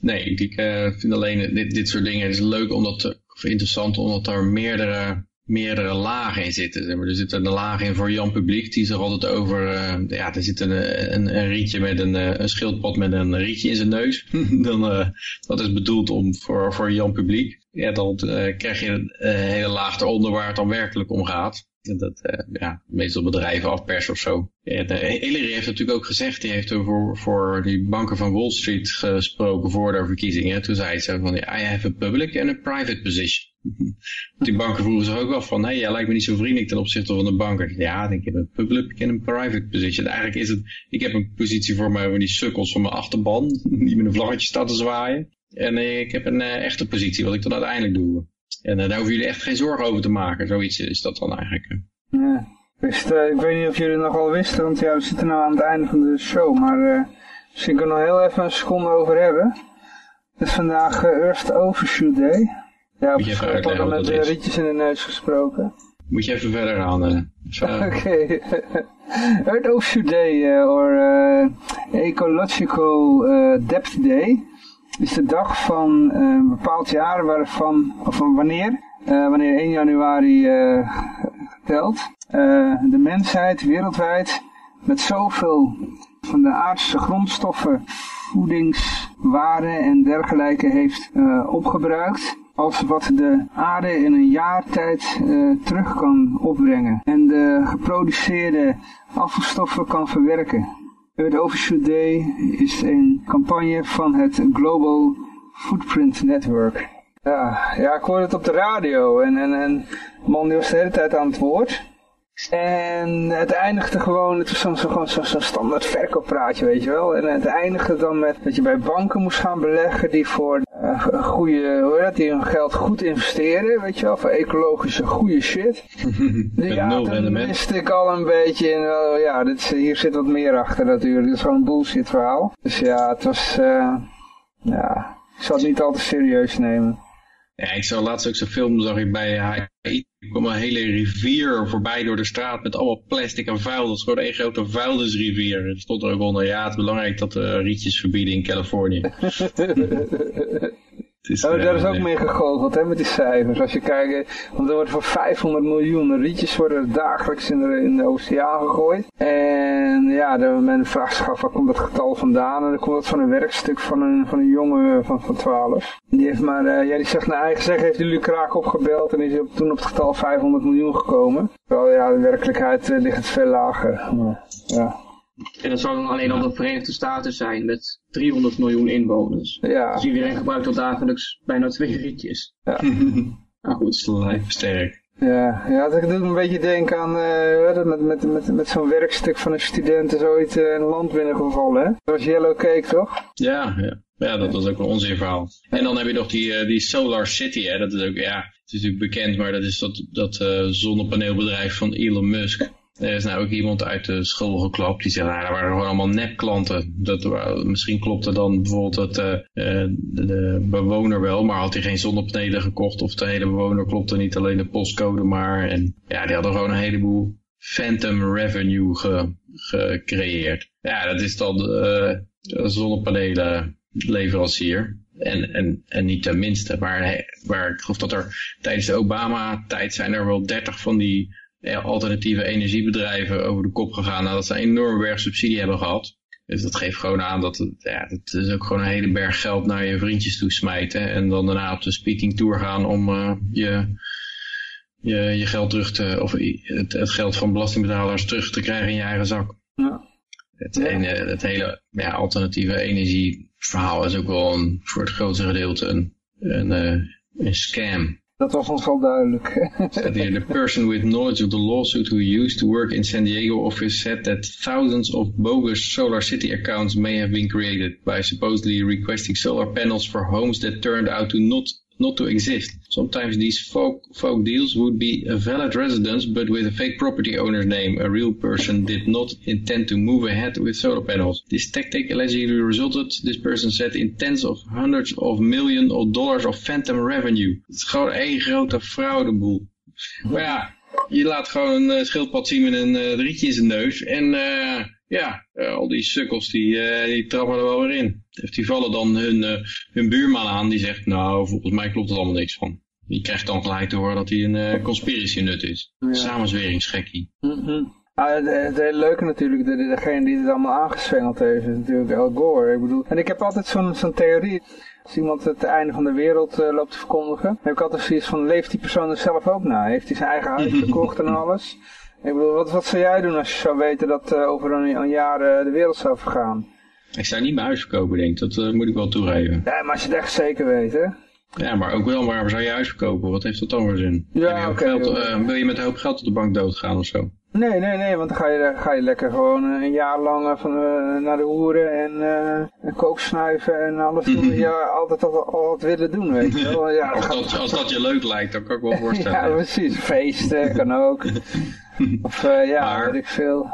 Nee, ik uh, vind alleen dit, dit soort dingen het is leuk omdat, of interessant omdat er meerdere, meerdere lagen in zitten. Er zit een laag in voor Jan Publiek, die zich altijd over, uh, ja, er zit een, een, een, rietje met een, een schildpad met een rietje in zijn neus. dan, uh, dat is bedoeld om voor, voor Jan Publiek ja, dan uh, krijg je een uh, hele laag eronder waar het dan werkelijk om gaat. Dat, uh, ja, meestal bedrijven afpersen of zo. Ja, Hillary heeft natuurlijk ook gezegd, die heeft voor, voor die banken van Wall Street gesproken voor de verkiezingen. Toen zei ze van, I have a public and a private position. die banken vroegen zich ook af van, hey, jij lijkt me niet zo vriendelijk ten opzichte van de banken. Ja, ik heb een public en een private position. Eigenlijk is het, ik heb een positie voor mij van die sukkels van mijn achterban, die met een vlaggetje staat te zwaaien. En ik heb een uh, echte positie, wat ik dan uiteindelijk doe. En uh, daar hoeven jullie echt geen zorgen over te maken. Zoiets is dat dan eigenlijk. Ja, wist, uh, ik weet niet of jullie het nog wel wisten, want ja, we zitten nu aan het einde van de show. Maar misschien kunnen we nog heel even een seconde over hebben. Het is vandaag Earth Overshoot Day. Ja, Moet je even uitleggen met de rietjes in de neus gesproken. Moet je even verder gaan. Oké. Okay. Earth Overshoot Day, or Ecological Depth Day is de dag van uh, een bepaald jaar waarvan, of van wanneer, uh, wanneer 1 januari uh, telt, de mensheid wereldwijd met zoveel van de aardse grondstoffen, voedingswaren en dergelijke heeft opgebruikt als wat de aarde in een jaar tijd terug kan opbrengen en de geproduceerde afvalstoffen kan verwerken. Earth Overshoot Day is een campagne van het Global Footprint Network. Ja, ja ik hoorde het op de radio en, en, en man die was de hele tijd aan het woord. En het eindigde gewoon, het was soms gewoon zo'n zo standaard verkooppraatje, weet je wel. En het eindigde dan met dat je bij banken moest gaan beleggen die voor uh, goede, hoe dat, die hun geld goed investeren, weet je wel, voor ecologische goede shit. ja, dan wist ik al een beetje, in, uh, ja, dit, hier zit wat meer achter natuurlijk, dit is gewoon een bullshit verhaal. Dus ja, het was, uh, ja, ik zal het niet al te serieus nemen. Ja, ik zag laatst ook zo'n film, zag ik bij HI. Er kwam een hele rivier voorbij door de straat met allemaal plastic en vuil. Dat is gewoon een grote vuilnisrivier. Er stond er ook onder, ja, het is belangrijk dat de rietjes verbieden in Californië. Is, Oh, daar is ook mee gegoocheld, hè, met die cijfers. Als je kijkt, eh, want er wordt voor 500 miljoen rietjes worden dagelijks in de, in de oceaan gegooid. En ja, de, men vraagt zich af, waar komt dat getal vandaan? En dan komt dat van een werkstuk van een, van een jongen van, van 12. Die heeft maar, eh, ja, die zegt naar eigen zeggen, heeft die Kraak opgebeld en is op, toen op het getal 500 miljoen gekomen. Terwijl ja, in werkelijkheid eh, ligt het veel lager. Maar, ja. En dat zou dan alleen al de Verenigde Staten zijn met 300 miljoen inwoners. Ja, Dus iedereen gebruikt al dagelijks bijna twee rietjes. Nou goed. lijfsterk. Ja, ja dat doet me een beetje denken aan eh, met, met, met, met, met zo'n werkstuk van een student is ooit eh, een land binnengevallen. Hè? Dat was Yellow Cake, toch? Ja, ja. Ja, dat was ook een onzinverhaal. En dan heb je nog die, eh, die Solar City, hè. Dat is ook, ja, het is natuurlijk bekend, maar dat is dat, dat eh, zonnepaneelbedrijf van Elon Musk. Er is nou ook iemand uit de school geklapt die zegt, nou, dat waren gewoon allemaal nepklanten. Dat, misschien klopte dan bijvoorbeeld het, eh, eh, de, de bewoner wel, maar had hij geen zonnepanelen gekocht of de hele bewoner klopte niet alleen de postcode maar. En ja, die hadden gewoon een heleboel phantom revenue ge- gecreëerd. Ja, dat is dan eh zonnepanelenleverancier. En, en, en niet ten minste, maar, maar ik geloof dat er tijdens de Obama-tijd zijn er wel 30 van die alternatieve energiebedrijven over de kop gegaan nadat ze een enorme berg subsidie hebben gehad. Dus dat geeft gewoon aan dat het, ja, het is ook gewoon een hele berg geld naar je vriendjes toe smijten. En dan daarna op de speaking tour gaan om eh, je, je, je geld terug te, of het, het geld van belastingbetalers terug te krijgen in je eigen zak. Ja. Het, Ja. ene, het hele ja, alternatieve energieverhaal is ook wel een, voor het grootste gedeelte een, een, eh, een scam. Dat was ons wel duidelijk. The person with knowledge of the lawsuit who used to work in San Diego office said that thousands of bogus Solar City accounts may have been created by supposedly requesting solar panels for homes that turned out to not not to exist. Sometimes these folk, folk deals would be a valid residence but with a fake property owner's name. A real person did not intend to move ahead with solar panels. This tactic allegedly resulted, this person said, in tens of hundreds of millions of dollars of phantom revenue. Het is gewoon één grote fraudeboel. Maar ja, je laat gewoon een eh, schildpad zien met een eh rietje in zijn neus. En eh, ja, al die sukkels die, die trappen er wel weer in. Of die vallen dan hun, hun buurman aan die zegt, nou volgens mij klopt er allemaal niks van. Die krijgt dan gelijk te horen dat hij een conspiracy nut is. Ja. Samenzweringsgekkie. Mhm. Ah, het, het hele leuke natuurlijk, de, de- degene die het allemaal aangeswengeld heeft, is natuurlijk Al Gore. Ik bedoel, en ik heb altijd zo'n zo'n theorie. Als iemand het einde van de wereld eh, loopt te verkondigen, dan heb ik altijd zoiets van, leeft die persoon er zelf ook na? Heeft hij zijn eigen huis gekocht en alles? Ik bedoel, wat, wat zou jij doen als je zou weten dat eh, over een, een jaar eh, de wereld zou vergaan? Ik zou niet mijn huis verkopen, denk ik. Dat moet ik wel toegeven. Ja, maar als je het echt zeker weet, hè? Ja, maar ook wel, maar waar zou je huis verkopen? Wat heeft dat dan voor zin? Ja, oké, eh, wil je met een hoop geld op de bank doodgaan of zo? Nee, nee, nee, want dan ga je, dan ga je lekker gewoon eh, een jaar lang eh, van, eh, naar de hoeren en, eh en kook snuiven en alles doen wat je altijd al, had willen doen, weet je wel. Ja, Als dat, als dat je leuk lijkt, dan kan ik wel voorstellen. ja, precies. Feesten kan ook. Of eh, ja, Maar- weet ik veel.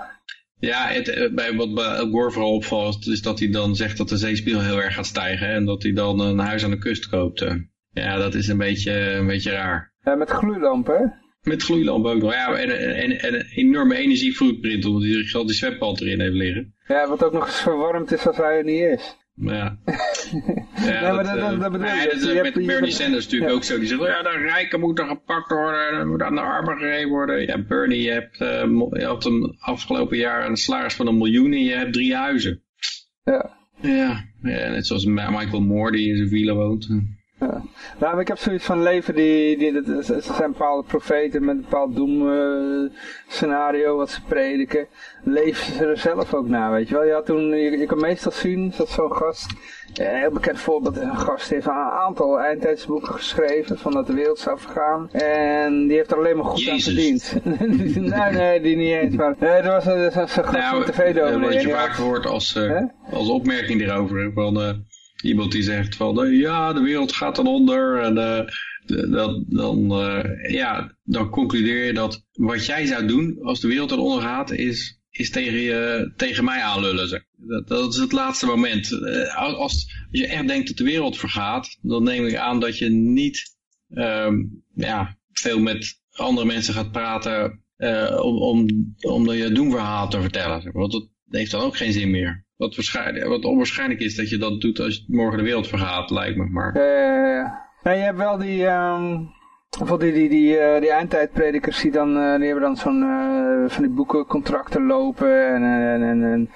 Ja, het, eh, bij, wat bij Gore vooral opvalt, is dat hij dan zegt dat de zeespiegel heel erg gaat stijgen. En dat hij dan een huis aan de kust koopt. eh. Ja, dat is een beetje, een beetje raar. Ja, met gloeilampen, hè? Met gloeilamp ook nog. Ja, en, en, en, en een enorme energiefootprint, omdat hij er die zwembad erin heeft liggen. Ja, wat ook nog eens verwarmd is als hij er niet is. Ja. Nee, maar dat- dat- dat bedoel ja, dat is Je hebt- met Bernie Sanders natuurlijk ja. ook zo. Die zegt, ja, de rijken moeten gepakt worden, en er moet aan de armen gegeven worden. Ja, Bernie, je, hebt, eh, je had een afgelopen jaar een salaris van een miljoen en je hebt drie huizen. Ja. Ja, ja net zoals Michael Moore die in zijn villa woont. Ja. Nou, ik heb zoiets van leven die, die dat, er zijn bepaalde profeten met een bepaald doem eh, scenario wat ze prediken. Leven ze er zelf ook naar, weet je wel. Je, had toen, je, je kan meestal zien dat zo'n gast, een heel bekend voorbeeld, een gast heeft een aantal eindtijdsboeken geschreven van dat de wereld zou vergaan. En die heeft er alleen maar goed Jezus. aan verdiend. nee, nee, die niet eens. Maar, nee, er was een, een, een gast Nou, van tv eh, wat je vaak hoort als, Hè? als opmerking erover. Van eh, iemand die zegt van eh, ja, de wereld gaat dan onder. En eh, dat, dan, eh, ja, dan concludeer je dat wat jij zou doen als de wereld eronder gaat, is, is tegen, je, tegen mij aanlullen. Dat, dat is het laatste moment. Als, als je echt denkt dat de wereld vergaat, dan neem ik aan dat je niet ehm, ja, veel met andere mensen gaat praten om, om, om je doemverhaal te vertellen. Want het, heeft dan ook geen zin meer. Wat, wat onwaarschijnlijk is dat je dat doet als morgen de wereld vergaat, lijkt me. Maar... Uh, nou, je hebt wel die, um, die, die, die, uh, die eindtijdpredikers die, dan, uh, die hebben dan zo'n van die boekencontracten lopen en, en, en, en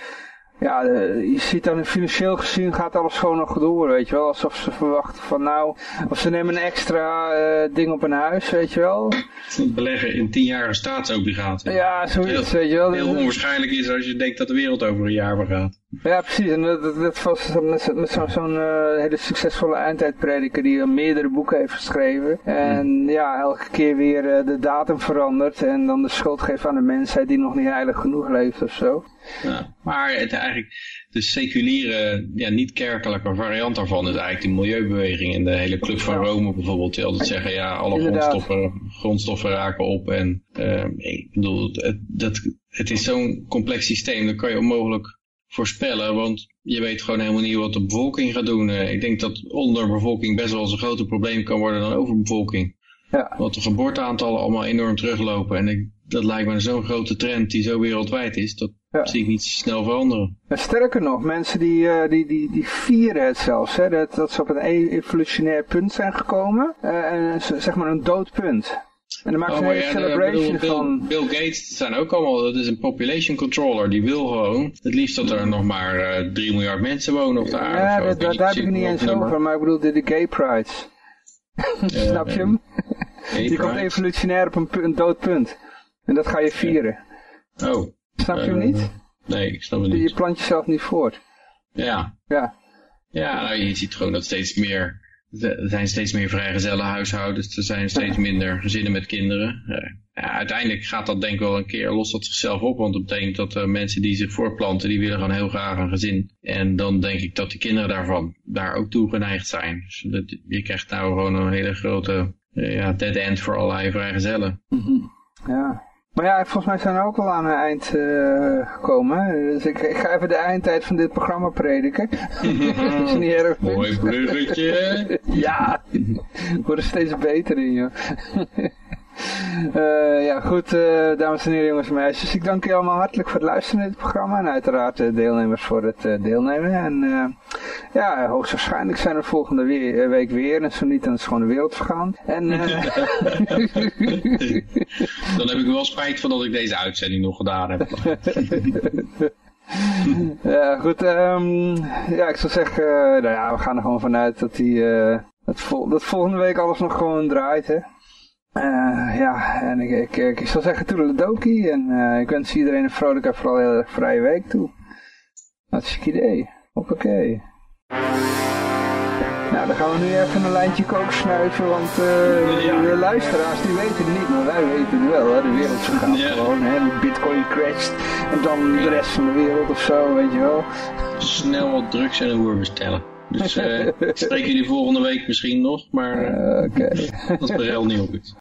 ja, je ziet dan financieel gezien gaat alles gewoon nog door, weet je wel. Alsof ze verwachten van nou, of ze nemen een extra uh, ding op een huis, weet je wel. Beleggen in tienjarige staatsobligaties. Ja, zoiets, weet je wel. Heel onwaarschijnlijk is als je denkt dat de wereld over een jaar vergaat. Ja, precies. En dat, dat was met, met zo'n zo uh, hele succesvolle eindtijdprediker die meerdere boeken heeft geschreven. En hmm. ja, elke keer weer uh, de datum verandert en dan de schuld geeft aan de mensheid die nog niet heilig genoeg leeft of zo. Ja, maar het eigenlijk, de seculiere, ja, niet-kerkelijke variant daarvan is eigenlijk de milieubeweging en de hele Club van Rome bijvoorbeeld. Die altijd zeggen, ja, alle grondstoffen, grondstoffen raken op. En uh, ik bedoel, het, dat, het is zo'n complex systeem, dat kan je onmogelijk voorspellen, want je weet gewoon helemaal niet wat de bevolking gaat doen. Uh, ik denk dat onderbevolking best wel eens een groter probleem kan worden dan overbevolking. Ja. Want de geboorteaantallen allemaal enorm teruglopen. En ik, dat lijkt me zo'n grote trend die zo wereldwijd is. Dat zie ik niet snel veranderen. sterker nog, mensen die, uh, die, die, die vieren het zelfs. Hè, dat, dat ze op een e-, evolutionair punt zijn gekomen. Uh, en zeg maar een doodpunt. En dan maken ze oh, een ja, celebration Bill, van... Bill Gates zijn ook allemaal, dat is een population controller. Die wil gewoon het liefst dat er nog maar uh, 3 miljard mensen wonen op de aarde. Ja, dat, daar heb ik niet eens over, maar ik bedoel de, de gay prides. Snap je hem? Die komt evolutionair op een, een dood punt. En dat ga je vieren. Oh. Snap je hem eh, niet? Nee, ik snap het niet. Je plant jezelf niet voort. Ja. Ja. Ja, nou, je ziet gewoon dat steeds meer... Er zijn steeds meer vrijgezelle huishoudens. Er zijn steeds minder gezinnen met kinderen. Ja, uiteindelijk gaat dat denk ik wel een keer, lost dat zichzelf op. Want dat betekent dat uh, mensen die zich voortplanten, die willen gewoon heel graag een gezin. En dan denk ik dat de kinderen daarvan daar ook toe geneigd zijn. Dus dat, je krijgt nou gewoon een hele grote uh, ja, dead end voor allerlei vrijgezellen. Mm -hmm. Ja. Maar ja, volgens mij zijn we ook al aan het eind uh, gekomen. Dus ik, ik, ga even de eindtijd van dit programma prediken. is niet erg Mooi bruggetje. ja, we worden steeds beter in, joh. Uh, ja, goed, uh, dames en heren, jongens en meisjes. Ik dank jullie allemaal hartelijk voor het luisteren naar dit programma. En uiteraard de deelnemers voor het uh, deelnemen. En ja, hoogstwaarschijnlijk zijn we volgende we week weer. En zo niet, dan is gewoon de wereld vergaan. En, dan heb ik wel spijt van dat ik deze uitzending nog gedaan heb. ja, goed. Um, ja, ik zou zeggen, nou ja, we gaan er gewoon vanuit dat, die, dat, vol dat volgende week alles nog gewoon draait, hè. Uh, ja, en ik, ik, ik, ik zou zeggen toedeledoki en uh, ik wens iedereen een vrolijke en vooral heel erg vrije week toe. Hartstikke idee. Hoppakee. Nou, dan gaan we nu even een lijntje kook snuiven, want uh, ja. de luisteraars die weten het niet, maar wij weten het wel. Hè? De wereld vergaat ja. gewoon, hè? de bitcoin crasht en dan de rest van de wereld of zo, weet je wel. Snel wat drugs en een hoer bestellen. Dus uh, jullie volgende week misschien nog, maar uh, okay. dat is bij niet op